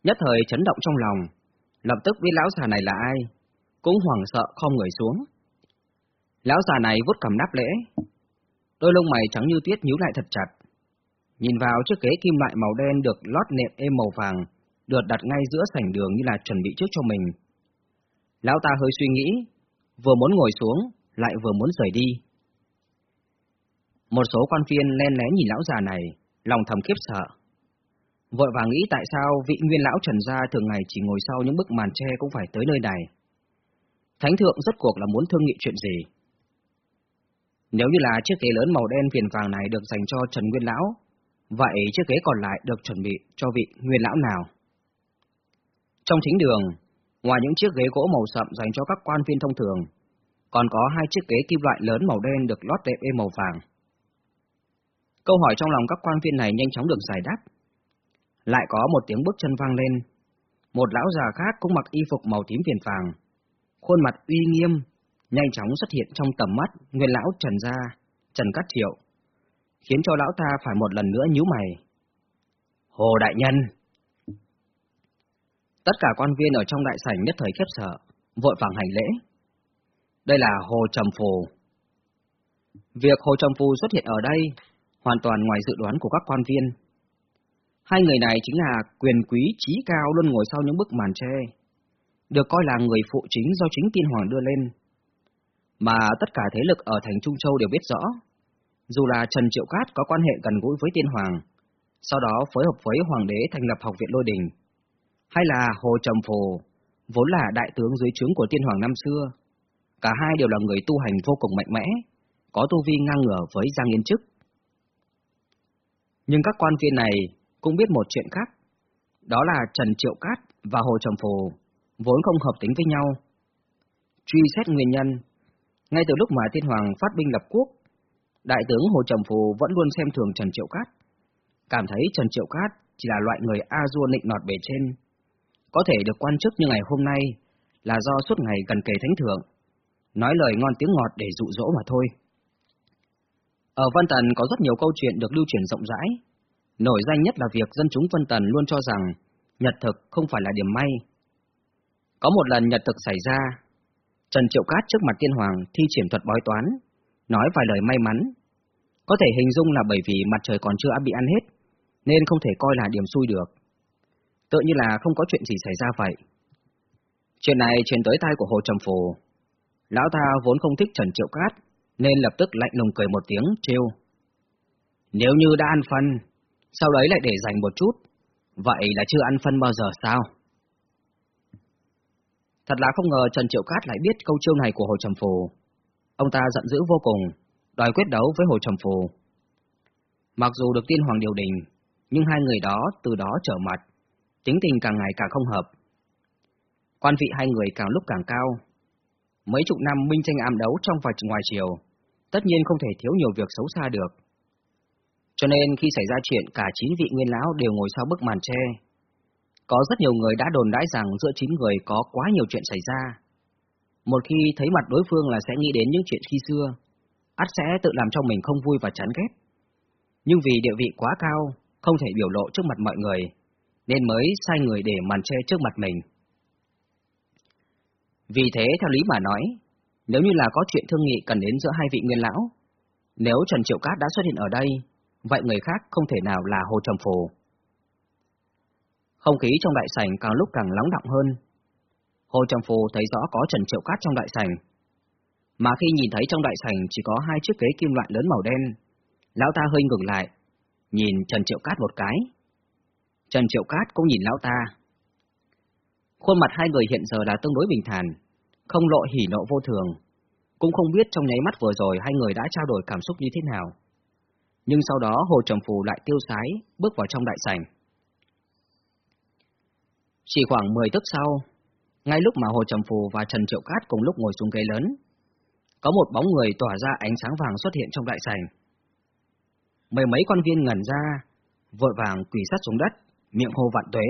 Nhất thời chấn động trong lòng, lập tức biết lão già này là ai, cũng hoảng sợ không người xuống. Lão già này vút cầm đáp lễ, đôi lông mày trắng như tuyết nhíu lại thật chặt. Nhìn vào chiếc ghế kim loại màu đen được lót nệm êm màu vàng, được đặt ngay giữa sảnh đường như là chuẩn bị trước cho mình. Lão ta hơi suy nghĩ, vừa muốn ngồi xuống, lại vừa muốn rời đi. Một số quan viên len lén nhìn lão già này, lòng thầm khiếp sợ. Vội vàng nghĩ tại sao vị nguyên lão Trần Gia thường ngày chỉ ngồi sau những bức màn tre cũng phải tới nơi này. Thánh thượng rốt cuộc là muốn thương nghị chuyện gì? Nếu như là chiếc ghế lớn màu đen viền vàng này được dành cho Trần Nguyên Lão, vậy chiếc ghế còn lại được chuẩn bị cho vị Nguyên Lão nào? Trong thính đường, ngoài những chiếc ghế gỗ màu sậm dành cho các quan viên thông thường, còn có hai chiếc ghế kim loại lớn màu đen được lót đệm êm màu vàng. Câu hỏi trong lòng các quan viên này nhanh chóng được giải đáp. Lại có một tiếng bước chân vang lên. Một lão già khác cũng mặc y phục màu tím viền vàng. Khuôn mặt uy nghiêm, nhanh chóng xuất hiện trong tầm mắt nguyên lão Trần Gia, Trần Cát Triệu, khiến cho lão ta phải một lần nữa nhíu mày. Hồ Đại Nhân! Tất cả quan viên ở trong đại sảnh nhất thời khiếp sợ, vội vàng hành lễ. Đây là Hồ Trầm Phù. Việc Hồ Trầm Phù xuất hiện ở đây hoàn toàn ngoài dự đoán của các quan viên. Hai người này chính là quyền quý trí cao luôn ngồi sau những bức màn tre, được coi là người phụ chính do chính tiên hoàng đưa lên. Mà tất cả thế lực ở thành Trung Châu đều biết rõ, dù là Trần Triệu Cát có quan hệ gần gũi với tiên hoàng, sau đó phối hợp với hoàng đế thành lập học viện lôi đình, hay là Hồ Trầm Phổ, vốn là đại tướng dưới trướng của tiên hoàng năm xưa, cả hai đều là người tu hành vô cùng mạnh mẽ, có tu vi ngang ngửa với Giang Yên Chức. Nhưng các quan viên này cũng biết một chuyện khác, đó là Trần Triệu Cát và Hồ Trầm Phổ vốn không hợp tính với nhau. Truy xét nguyên nhân, ngay từ lúc mà Tiên Hoàng phát binh lập quốc, Đại tướng Hồ Trầm Phù vẫn luôn xem thường Trần Triệu Cát, cảm thấy Trần Triệu Cát chỉ là loại người a dua nịnh nọt bề trên, có thể được quan chức như ngày hôm nay là do suốt ngày gần kề thánh thượng, nói lời ngon tiếng ngọt để dụ dỗ mà thôi. Ở Vân Tần có rất nhiều câu chuyện được lưu truyền rộng rãi. Nổi danh nhất là việc dân chúng Vân Tần luôn cho rằng nhật thực không phải là điểm may. Có một lần nhật thực xảy ra, Trần Triệu Cát trước mặt tiên hoàng thi triển thuật bói toán, nói vài lời may mắn. Có thể hình dung là bởi vì mặt trời còn chưa bị ăn hết, nên không thể coi là điểm xui được. Tự như là không có chuyện gì xảy ra vậy. Chuyện này truyền tới tai của Hồ Trầm Phù. Lão ta vốn không thích Trần Triệu Cát, nên lập tức lạnh lùng cười một tiếng, trêu. Nếu như đã ăn phân, sau đấy lại để dành một chút, vậy là chưa ăn phân bao giờ sao? Thật là không ngờ Trần Triệu Cát lại biết câu chiêu này của Hồ Trầm Phù. Ông ta giận dữ vô cùng, đòi quyết đấu với Hồ Trầm Phù. Mặc dù được tiên hoàng điều đình, nhưng hai người đó từ đó trở mặt, tính tình càng ngày càng không hợp. Quan vị hai người càng lúc càng cao. Mấy chục năm minh tranh ám đấu trong và ngoài chiều, tất nhiên không thể thiếu nhiều việc xấu xa được. Cho nên khi xảy ra chuyện cả chín vị nguyên lão đều ngồi sau bức màn tre. Có rất nhiều người đã đồn đãi rằng giữa chín người có quá nhiều chuyện xảy ra. Một khi thấy mặt đối phương là sẽ nghĩ đến những chuyện khi xưa, ắt sẽ tự làm cho mình không vui và chán ghét. Nhưng vì địa vị quá cao, không thể biểu lộ trước mặt mọi người, nên mới sai người để màn che trước mặt mình. Vì thế, theo lý mà nói, nếu như là có chuyện thương nghị cần đến giữa hai vị nguyên lão, nếu Trần Triệu Cát đã xuất hiện ở đây, vậy người khác không thể nào là Hồ Trầm Phù. Không khí trong đại sảnh càng lúc càng lắng động hơn. Hồ Trầm Phù thấy rõ có Trần Triệu Cát trong đại sảnh, mà khi nhìn thấy trong đại sảnh chỉ có hai chiếc ghế kim loại lớn màu đen, lão ta hơi ngừng lại, nhìn Trần Triệu Cát một cái. Trần Triệu Cát cũng nhìn lão ta. Khuôn mặt hai người hiện giờ là tương đối bình thản, không lộ hỉ nộ vô thường, cũng không biết trong nháy mắt vừa rồi hai người đã trao đổi cảm xúc như thế nào. Nhưng sau đó Hồ Trầm Phù lại tiêu sái, bước vào trong đại sảnh. Chỉ khoảng 10 tức sau, ngay lúc mà Hồ Trầm Phù và Trần Triệu Cát cùng lúc ngồi xuống ghế lớn, có một bóng người tỏa ra ánh sáng vàng xuất hiện trong đại sảnh. Mấy mấy quan viên ngẩn ra, vội vàng quỳ sát xuống đất, miệng hô vạn tuế.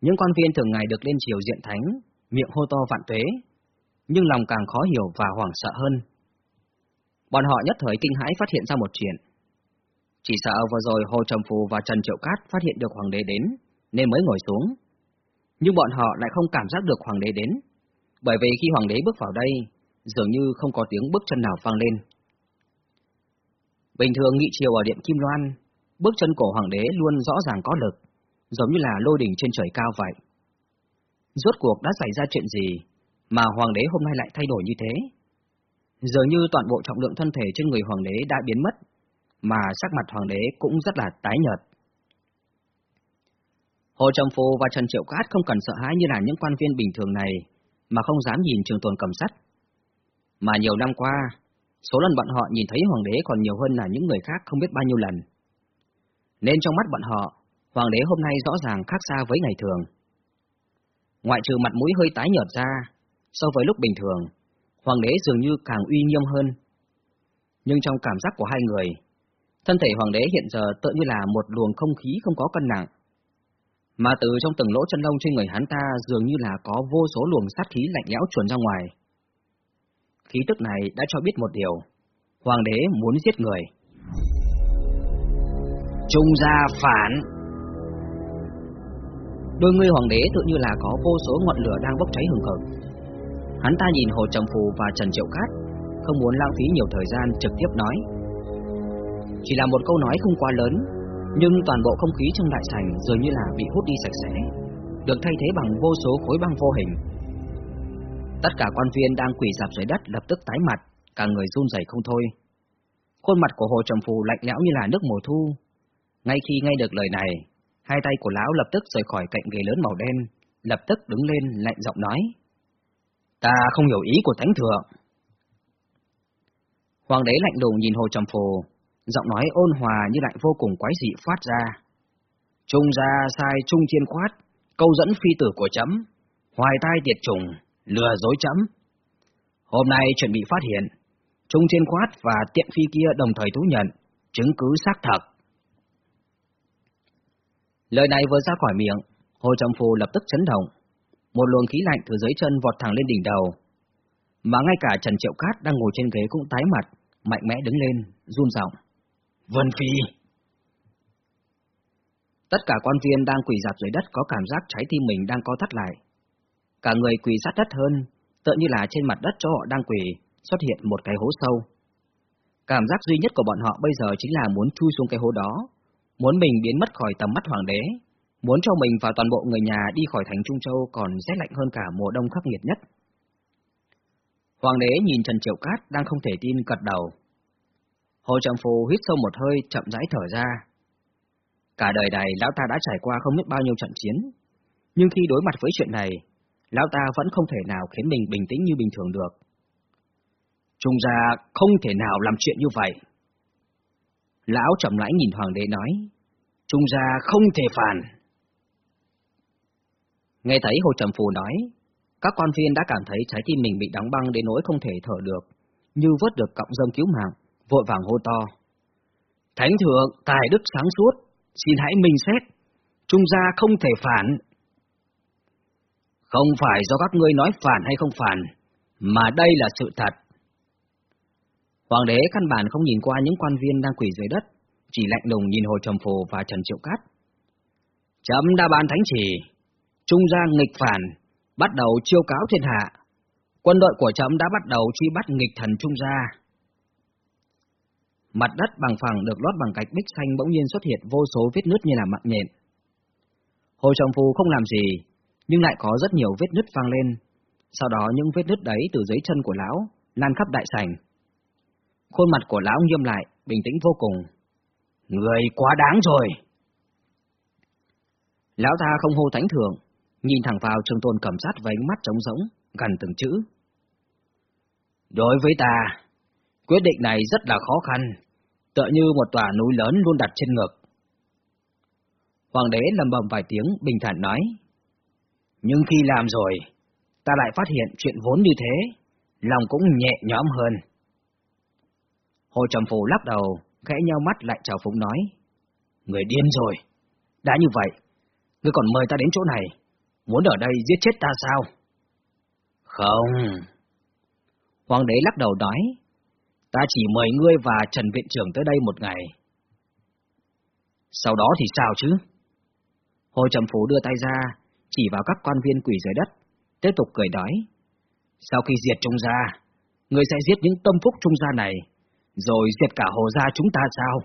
Những quan viên thường ngày được lên triều diện thánh, miệng hô to vạn tuế, nhưng lòng càng khó hiểu và hoảng sợ hơn. Bọn họ nhất thời kinh hãi phát hiện ra một chuyện. Chỉ sợ vừa rồi Hồ Trầm Phù và Trần Triệu Cát phát hiện được hoàng đế đến, nên mới ngồi xuống. Nhưng bọn họ lại không cảm giác được hoàng đế đến, bởi vì khi hoàng đế bước vào đây, dường như không có tiếng bước chân nào vang lên. Bình thường nghị triều ở điện Kim Loan, bước chân của hoàng đế luôn rõ ràng có lực, giống như là lôi đỉnh trên trời cao vậy. Rốt cuộc đã xảy ra chuyện gì mà hoàng đế hôm nay lại thay đổi như thế? Dường như toàn bộ trọng lượng thân thể trên người hoàng đế đã biến mất, mà sắc mặt hoàng đế cũng rất là tái nhợt. Hồ Trầm Phù và Trần Triệu Cát không cần sợ hãi như là những quan viên bình thường này, mà không dám nhìn trường tồn cầm sắt. Mà nhiều năm qua, số lần bọn họ nhìn thấy hoàng đế còn nhiều hơn là những người khác không biết bao nhiêu lần. Nên trong mắt bọn họ, hoàng đế hôm nay rõ ràng khác xa với ngày thường. Ngoại trừ mặt mũi hơi tái nhợt ra, so với lúc bình thường, hoàng đế dường như càng uy nghiêm hơn. Nhưng trong cảm giác của hai người, thân thể hoàng đế hiện giờ tựa như là một luồng không khí không có cân nặng. Mà từ trong từng lỗ chân lông trên người hắn ta dường như là có vô số luồng sát khí lạnh lẽo chuồn ra ngoài. Khí tức này đã cho biết một điều, hoàng đế muốn giết người. Trung gia phản Đôi ngươi hoàng đế tự như là có vô số ngọn lửa đang bốc cháy hừng hực. Hắn ta nhìn Hồ Trầm Phù và Trần Triệu Cát, không muốn lãng phí nhiều thời gian trực tiếp nói. Chỉ là một câu nói không quá lớn, nhưng toàn bộ không khí trong đại sảnh dường như là bị hút đi sạch sẽ, được thay thế bằng vô số khối băng vô hình. Tất cả quan viên đang quỳ dạp dưới đất lập tức tái mặt, cả người run rẩy không thôi. Khuôn mặt của Hồ Trầm Phù lạnh lẽo như là nước mùa thu. Ngay khi nghe được lời này, hai tay của lão lập tức rời khỏi cạnh ghế lớn màu đen, lập tức đứng lên lạnh giọng nói. Ta không hiểu ý của Thánh Thượng. Hoàng đế lạnh lùng nhìn Hồ Trầm Phù, giọng nói ôn hòa như lại vô cùng quái dị phát ra. Trung gia sai trung chiên khoát, câu dẫn phi tử của chấm, hoài tai tiệt trùng, lừa dối chấm. Hôm nay chuẩn bị phát hiện, trung chiên khoát và tiện phi kia đồng thời thú nhận, chứng cứ xác thật. Lời này vừa ra khỏi miệng, Hồ Trầm Phù lập tức chấn động. Một luồng khí lạnh từ dưới chân vọt thẳng lên đỉnh đầu. Mà ngay cả Trần Triệu Cát đang ngồi trên ghế cũng tái mặt, mạnh mẽ đứng lên, run giọng. Vân Phi! Tất cả quan viên đang quỳ dạp dưới đất có cảm giác trái tim mình đang co thắt lại. Cả người quỳ sát đất hơn, tựa như là trên mặt đất cho họ đang quỳ, xuất hiện một cái hố sâu. Cảm giác duy nhất của bọn họ bây giờ chính là muốn chui xuống cái hố đó, muốn mình biến mất khỏi tầm mắt hoàng đế, muốn cho mình và toàn bộ người nhà đi khỏi thành Trung Châu còn rét lạnh hơn cả mùa đông khắc nghiệt nhất. Hoàng đế nhìn Trần Triệu Cát đang không thể tin cật đầu. Hồ Trầm Phù hít sâu một hơi chậm rãi thở ra. Cả đời này lão ta đã trải qua không biết bao nhiêu trận chiến, nhưng khi đối mặt với chuyện này, lão ta vẫn không thể nào khiến mình bình tĩnh như bình thường được. Trung gia không thể nào làm chuyện như vậy. Lão chậm rãi nhìn hoàng đế nói, Trung gia không thể phản. Nghe thấy Hồ Trầm Phù nói, các quan viên đã cảm thấy trái tim mình bị đóng băng đến nỗi không thể thở được, như vớt được cọng rơm cứu mạng, vội vàng hô to. Thánh thượng, tài đức sáng suốt, xin hãy minh xét, Trung gia không thể phản. Không phải do các ngươi nói phản hay không phản, mà đây là sự thật. Hoàng đế căn bản không nhìn qua những quan viên đang quỳ dưới đất, chỉ lạnh lùng nhìn Hồ Trầm Phù và Trần Triệu Cát. Chấm đã ban thánh chỉ, trung gia nghịch phản, bắt đầu chiêu cáo thiên hạ. Quân đội của chấm đã bắt đầu truy bắt nghịch thần trung gia. Mặt đất bằng phẳng được lót bằng gạch bích xanh bỗng nhiên xuất hiện vô số vết nứt như là mạng nhện. Hồ Trầm Phù không làm gì, nhưng lại có rất nhiều vết nứt vang lên. Sau đó những vết nứt đấy từ dưới chân của lão lan khắp đại sảnh. Khuôn mặt của lão nghiêm lại, bình tĩnh vô cùng. Người quá đáng rồi! Lão ta không hô thánh thượng, nhìn thẳng vào trường tôn cầm sát với ánh mắt trống rỗng, gần từng chữ. Đối với ta, quyết định này rất là khó khăn, tựa như một tòa núi lớn luôn đặt trên ngực. Hoàng đế lầm bầm vài tiếng, bình thản nói. Nhưng khi làm rồi, ta lại phát hiện chuyện vốn như thế, lòng cũng nhẹ nhõm hơn. Hồ Trầm Phù lắc đầu, khẽ nhau mắt lại chào phúng nói. Người điên rồi. Đã như vậy, ngươi còn mời ta đến chỗ này, muốn ở đây giết chết ta sao? Không. Hoàng đế lắc đầu nói, ta chỉ mời ngươi và Trần Viện trưởng tới đây một ngày. Sau đó thì sao chứ? Hồ Trầm Phú đưa tay ra, chỉ vào các quan viên quỷ dưới đất, tiếp tục cười đói. Sau khi diệt Trung gia, người sẽ giết những tâm phúc Trung gia này, rồi diệt cả Hồ gia chúng ta sao?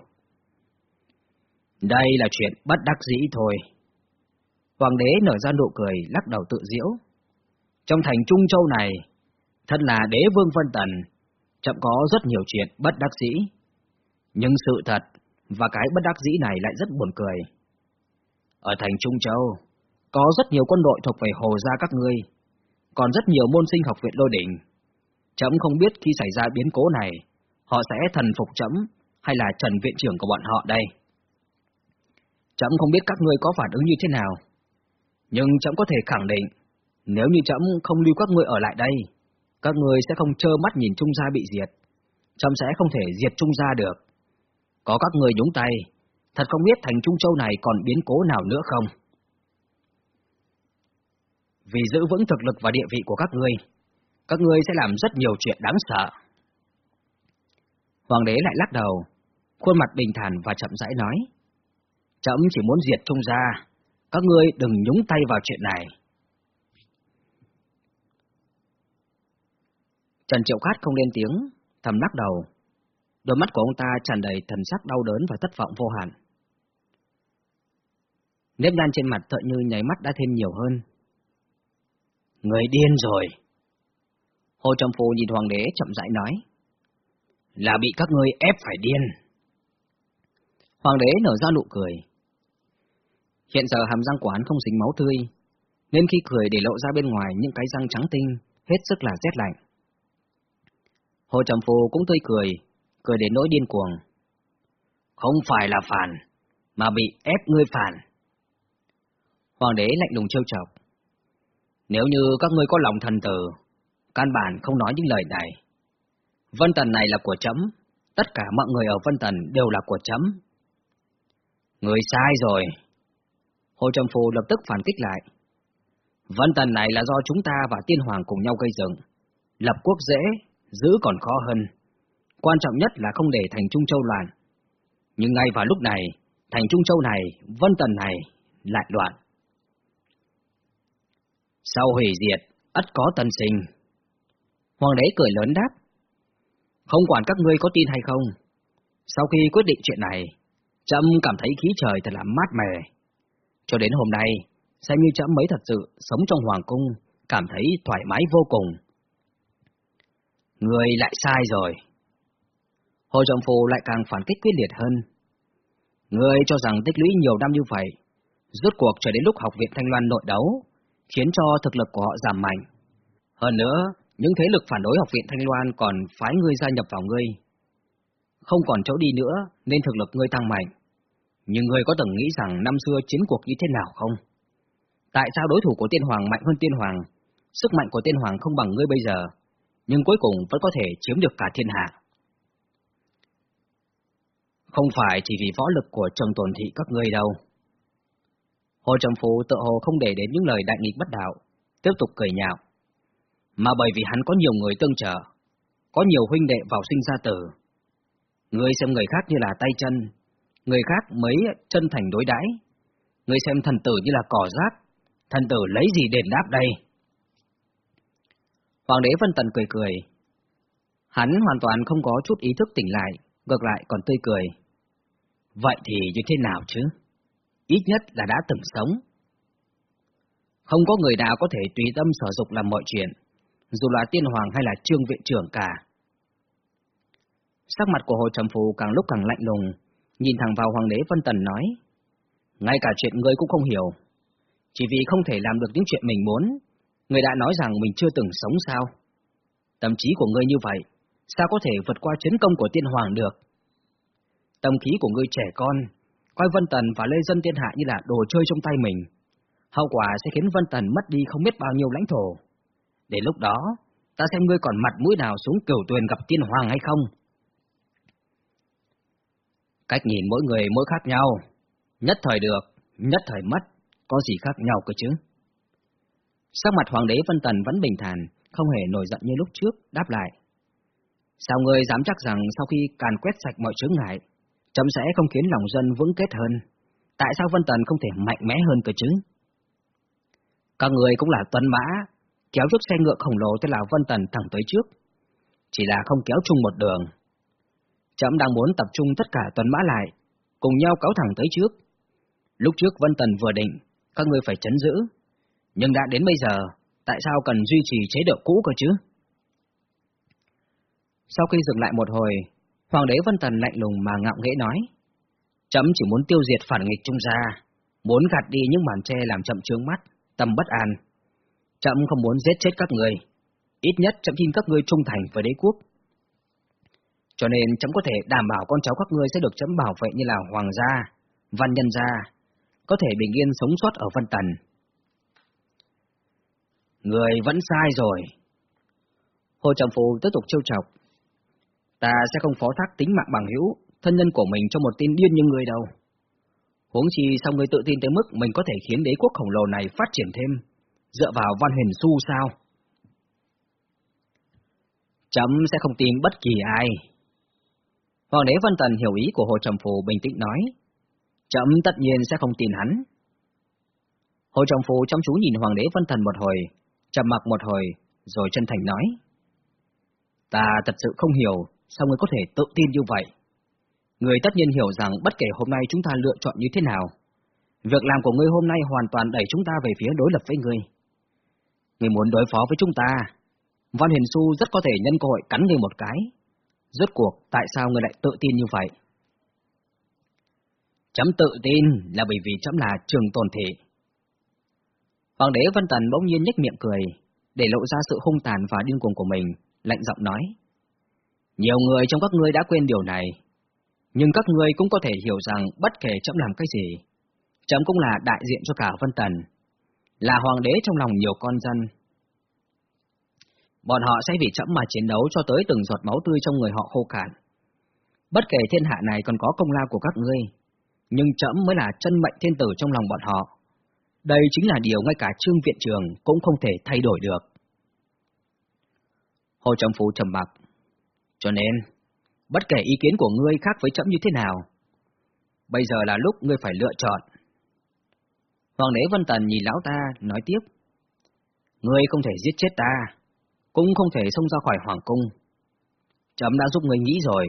Đây là chuyện bất đắc dĩ thôi. Hoàng đế nở ra nụ cười, lắc đầu tự diễu. Trong thành Trung Châu này, thân là đế vương Vân Tần, chậm có rất nhiều chuyện bất đắc dĩ. Nhưng sự thật và cái bất đắc dĩ này lại rất buồn cười. Ở thành Trung Châu, có rất nhiều quân đội thuộc về Hồ gia các ngươi, còn rất nhiều môn sinh học viện lôi đỉnh. Chấm không biết khi xảy ra biến cố này, họ sẽ thần phục chấm hay là trần viện trưởng của bọn họ đây. Chấm không biết các ngươi có phản ứng như thế nào, nhưng chấm có thể khẳng định, nếu như chấm không lưu các ngươi ở lại đây, các ngươi sẽ không trơ mắt nhìn Trung gia bị diệt. Chấm sẽ không thể diệt Trung gia được. Có các ngươi nhúng tay, Thật không biết thành Trung Châu này còn biến cố nào nữa không? Vì giữ vững thực lực và địa vị của các ngươi, các ngươi sẽ làm rất nhiều chuyện đáng sợ. Hoàng đế lại lắc đầu, khuôn mặt bình thản và chậm rãi nói. Chậm chỉ muốn diệt Trung gia, các ngươi đừng nhúng tay vào chuyện này. Trần Triệu Khát không lên tiếng, thầm lắc đầu. Đôi mắt của ông ta tràn đầy thần sắc đau đớn và thất vọng vô hạn. Nếp nhăn trên mặt tợ như nháy mắt đã thêm nhiều hơn. Người điên rồi. Hồ Trầm Phù nhìn hoàng đế chậm rãi nói. Là bị các ngươi ép phải điên. Hoàng đế nở ra nụ cười. Hiện giờ hàm răng của hắn không dính máu tươi, nên khi cười để lộ ra bên ngoài những cái răng trắng tinh, hết sức là rét lạnh. Hồ Trầm Phù cũng tươi cười, cười đến nỗi điên cuồng. Không phải là phản, mà bị ép ngươi phản. Hoàng đế lạnh lùng trêu chọc. Nếu như các ngươi có lòng thần tử, căn bản không nói những lời này. Vân Tần này là của chấm, tất cả mọi người ở Vân Tần đều là của chấm. Người sai rồi. Hồ Trầm Phù lập tức phản kích lại. Vân Tần này là do chúng ta và Tiên Hoàng cùng nhau gây dựng. Lập quốc dễ, giữ còn khó hơn. Quan trọng nhất là không để thành Trung Châu loạn. Nhưng ngay vào lúc này, thành Trung Châu này, Vân Tần này, lại loạn. Sau hủy diệt, ắt có tân sinh. Hoàng đế cười lớn đáp. Không quản các ngươi có tin hay không, sau khi quyết định chuyện này, Trâm cảm thấy khí trời thật là mát mẻ. Cho đến hôm nay, xem như Trâm mới thật sự sống trong hoàng cung, cảm thấy thoải mái vô cùng. Người lại sai rồi. Hồ Trọng Phù lại càng phản kích quyết liệt hơn. Người cho rằng tích lũy nhiều năm như vậy, rốt cuộc trở đến lúc học viện Thanh Loan nội đấu, khiến cho thực lực của họ giảm mạnh. Hơn nữa, những thế lực phản đối học viện Thanh Loan còn phái ngươi gia nhập vào ngươi. Không còn chỗ đi nữa nên thực lực ngươi tăng mạnh. Nhưng ngươi có từng nghĩ rằng năm xưa chiến cuộc như thế nào không? Tại sao đối thủ của tiên hoàng mạnh hơn tiên hoàng? Sức mạnh của tiên hoàng không bằng ngươi bây giờ, nhưng cuối cùng vẫn có thể chiếm được cả thiên hạ. Không phải chỉ vì võ lực của Trần Tồn Thị các ngươi đâu. Hồ Trầm Phú tự hồ không để đến những lời đại nghịch bất đạo, tiếp tục cười nhạo. Mà bởi vì hắn có nhiều người tương trợ, có nhiều huynh đệ vào sinh ra tử. Ngươi xem người khác như là tay chân, người khác mới chân thành đối đãi. Ngươi xem thần tử như là cỏ rác, thần tử lấy gì đền đáp đây? Hoàng đế Vân Tần cười cười. Hắn hoàn toàn không có chút ý thức tỉnh lại, ngược lại còn tươi cười. Vậy thì như thế nào chứ? Ít nhất là đã từng sống. Không có người nào có thể tùy tâm sở dục làm mọi chuyện, dù là tiên hoàng hay là trương viện trưởng cả. Sắc mặt của Hồ Trầm Phù càng lúc càng lạnh lùng, nhìn thẳng vào Hoàng đế Vân Tần nói. Ngay cả chuyện ngươi cũng không hiểu. Chỉ vì không thể làm được những chuyện mình muốn, người đã nói rằng mình chưa từng sống sao? Tâm trí của ngươi như vậy, sao có thể vượt qua chiến công của tiên hoàng được? Tâm khí của ngươi trẻ con, coi Vân Tần và Lê Dân tiên Hạ như là đồ chơi trong tay mình. Hậu quả sẽ khiến Vân Tần mất đi không biết bao nhiêu lãnh thổ. Để lúc đó, ta xem ngươi còn mặt mũi nào xuống cửu tuyền gặp tiên hoàng hay không? Cách nhìn mỗi người mỗi khác nhau, nhất thời được, nhất thời mất, có gì khác nhau cơ chứ? Sắc mặt hoàng đế Vân Tần vẫn bình thản, không hề nổi giận như lúc trước, đáp lại. Sao ngươi dám chắc rằng sau khi càn quét sạch mọi chướng ngại, chấm sẽ không khiến lòng dân vững kết hơn? Tại sao Vân Tần không thể mạnh mẽ hơn cơ chứ? Các người cũng là tuấn mã, kéo chiếc xe ngựa khổng lồ tên là Vân Tần thẳng tới trước. Chỉ là không kéo chung một đường. Trẫm đang muốn tập trung tất cả tuấn mã lại, cùng nhau kéo thẳng tới trước. Lúc trước Vân Tần vừa định, các ngươi phải chấn giữ. Nhưng đã đến bây giờ, tại sao cần duy trì chế độ cũ cơ chứ? Sau khi dừng lại một hồi, Hoàng đế Vân Tần lạnh lùng mà ngạo nghễ nói. Chấm chỉ muốn tiêu diệt phản nghịch trung gia, muốn gạt đi những màn tre làm chậm trướng mắt, tâm bất an. Chậm không muốn giết chết các người, ít nhất chậm tin các ngươi trung thành với đế quốc. Cho nên chấm có thể đảm bảo con cháu các ngươi sẽ được chấm bảo vệ như là hoàng gia, văn nhân gia, có thể bình yên sống sót ở Vân Tần. Người vẫn sai rồi. Hồ trọng Phù tiếp tục trêu chọc. Ta sẽ không phó thác tính mạng bằng hữu, thân nhân của mình cho một tin điên như người đâu. Huống chi sao người tự tin tới mức mình có thể khiến đế quốc khổng lồ này phát triển thêm, dựa vào văn huyền su sao? Chấm sẽ không tin bất kỳ ai. Hoàng đế Văn Tần hiểu ý của Hồ Trầm Phù bình tĩnh nói. Chấm tất nhiên sẽ không tin hắn. Hồ Trầm Phù chăm chú nhìn Hoàng đế Văn Tần một hồi, trầm mặc một hồi, rồi chân thành nói. Ta thật sự không hiểu sao người có thể tự tin như vậy. Người tất nhiên hiểu rằng bất kể hôm nay chúng ta lựa chọn như thế nào, việc làm của ngươi hôm nay hoàn toàn đẩy chúng ta về phía đối lập với ngươi người muốn đối phó với chúng ta, Văn Hiền Xu rất có thể nhân cơ hội cắn người một cái. Rốt cuộc, tại sao người lại tự tin như vậy? Chấm tự tin là bởi vì chấm là trường tồn thị. Hoàng đế Văn Tần bỗng nhiên nhếch miệng cười, để lộ ra sự hung tàn và điên cuồng của mình, lạnh giọng nói. Nhiều người trong các ngươi đã quên điều này, nhưng các ngươi cũng có thể hiểu rằng bất kể chấm làm cái gì, chấm cũng là đại diện cho cả văn Tần, là hoàng đế trong lòng nhiều con dân. Bọn họ sẽ vì chậm mà chiến đấu cho tới từng giọt máu tươi trong người họ khô cạn. Bất kể thiên hạ này còn có công lao của các ngươi, nhưng chậm mới là chân mệnh thiên tử trong lòng bọn họ. Đây chính là điều ngay cả trương viện trường cũng không thể thay đổi được. Hồ Trầm Phú trầm mặc. Cho nên, bất kể ý kiến của ngươi khác với chậm như thế nào, bây giờ là lúc ngươi phải lựa chọn. Hoàng đế Vân Tần nhìn lão ta, nói tiếp. Ngươi không thể giết chết ta, cũng không thể xông ra khỏi hoàng cung. Chấm đã giúp ngươi nghĩ rồi,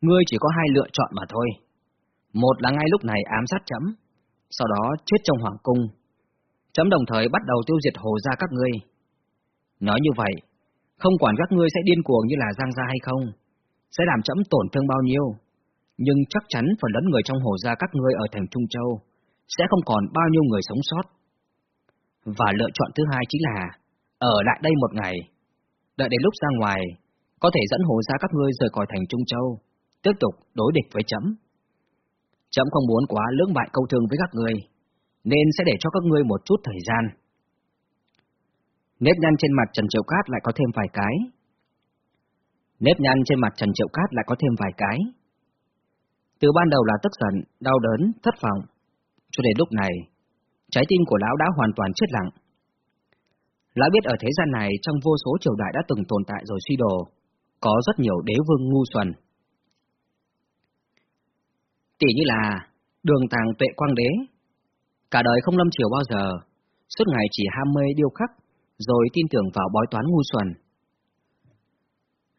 ngươi chỉ có hai lựa chọn mà thôi. Một là ngay lúc này ám sát chấm, sau đó chết trong hoàng cung. Chấm đồng thời bắt đầu tiêu diệt hồ gia các ngươi. Nói như vậy, không quản các ngươi sẽ điên cuồng như là Giang Gia hay không, sẽ làm chấm tổn thương bao nhiêu, nhưng chắc chắn phần lớn người trong hồ gia các ngươi ở thành Trung Châu sẽ không còn bao nhiêu người sống sót. Và lựa chọn thứ hai chính là ở lại đây một ngày, đợi đến lúc ra ngoài, có thể dẫn hồ ra các ngươi rời khỏi thành Trung Châu, tiếp tục đối địch với chấm. Chấm không muốn quá lưỡng bại câu thương với các ngươi, nên sẽ để cho các ngươi một chút thời gian. Nếp nhăn trên mặt Trần Triệu Cát lại có thêm vài cái. Nếp nhăn trên mặt Trần Triệu Cát lại có thêm vài cái. Từ ban đầu là tức giận, đau đớn, thất vọng, cho đến lúc này, trái tim của lão đã hoàn toàn chết lặng. Lão biết ở thế gian này trong vô số triều đại đã từng tồn tại rồi suy đồ, có rất nhiều đế vương ngu xuẩn. Tỷ như là đường tàng tuệ quang đế, cả đời không lâm triều bao giờ, suốt ngày chỉ ham mê điêu khắc, rồi tin tưởng vào bói toán ngu xuẩn.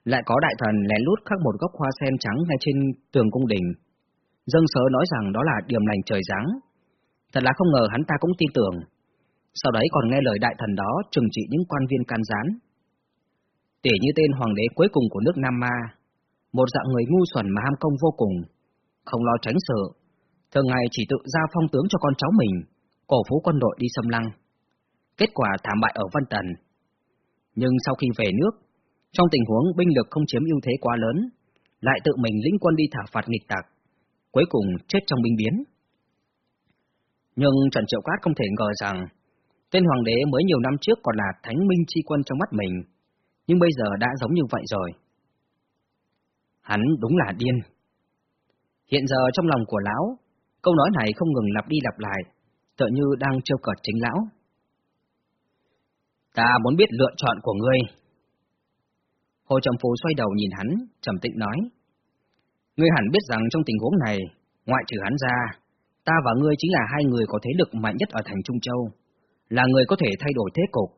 Lại có đại thần lén lút khắc một gốc hoa sen trắng ngay trên tường cung đình, dâng sớ nói rằng đó là điểm lành trời giáng. Thật là không ngờ hắn ta cũng tin tưởng, sau đấy còn nghe lời đại thần đó trừng trị những quan viên can gián. Tỉ như tên hoàng đế cuối cùng của nước Nam Ma, một dạng người ngu xuẩn mà ham công vô cùng, không lo tránh sự, thường ngày chỉ tự giao phong tướng cho con cháu mình, cổ vũ quân đội đi xâm lăng. Kết quả thảm bại ở Vân Tần. Nhưng sau khi về nước, trong tình huống binh lực không chiếm ưu thế quá lớn, lại tự mình lĩnh quân đi thả phạt nghịch tặc, cuối cùng chết trong binh biến. Nhưng Trần Triệu Cát không thể ngờ rằng Tên hoàng đế mới nhiều năm trước còn là thánh minh chi quân trong mắt mình, nhưng bây giờ đã giống như vậy rồi. Hắn đúng là điên. Hiện giờ trong lòng của lão, câu nói này không ngừng lặp đi lặp lại, tựa như đang trêu cợt chính lão. Ta muốn biết lựa chọn của ngươi. Hồ Trầm phú xoay đầu nhìn hắn, trầm tĩnh nói. Ngươi hẳn biết rằng trong tình huống này, ngoại trừ hắn ra, ta và ngươi chính là hai người có thế lực mạnh nhất ở thành Trung Châu là người có thể thay đổi thế cục.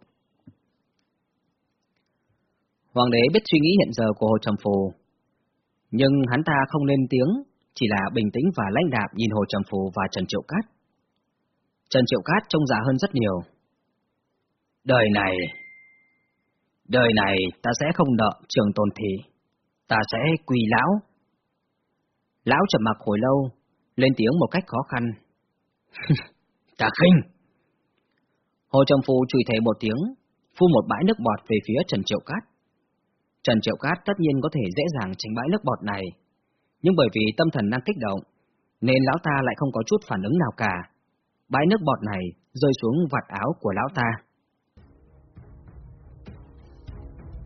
Hoàng đế biết suy nghĩ hiện giờ của Hồ Trầm Phù, nhưng hắn ta không lên tiếng, chỉ là bình tĩnh và lãnh đạm nhìn Hồ Trầm Phù và Trần Triệu Cát. Trần Triệu Cát trông già hơn rất nhiều. Đời này, đời này ta sẽ không nợ trường tồn thị, ta sẽ quỳ lão. Lão trầm mặc hồi lâu, lên tiếng một cách khó khăn. <laughs> ta khinh! Hồ Trầm Phu chửi thề một tiếng, phun một bãi nước bọt về phía Trần Triệu Cát. Trần Triệu Cát tất nhiên có thể dễ dàng tránh bãi nước bọt này, nhưng bởi vì tâm thần đang kích động, nên lão ta lại không có chút phản ứng nào cả. Bãi nước bọt này rơi xuống vạt áo của lão ta.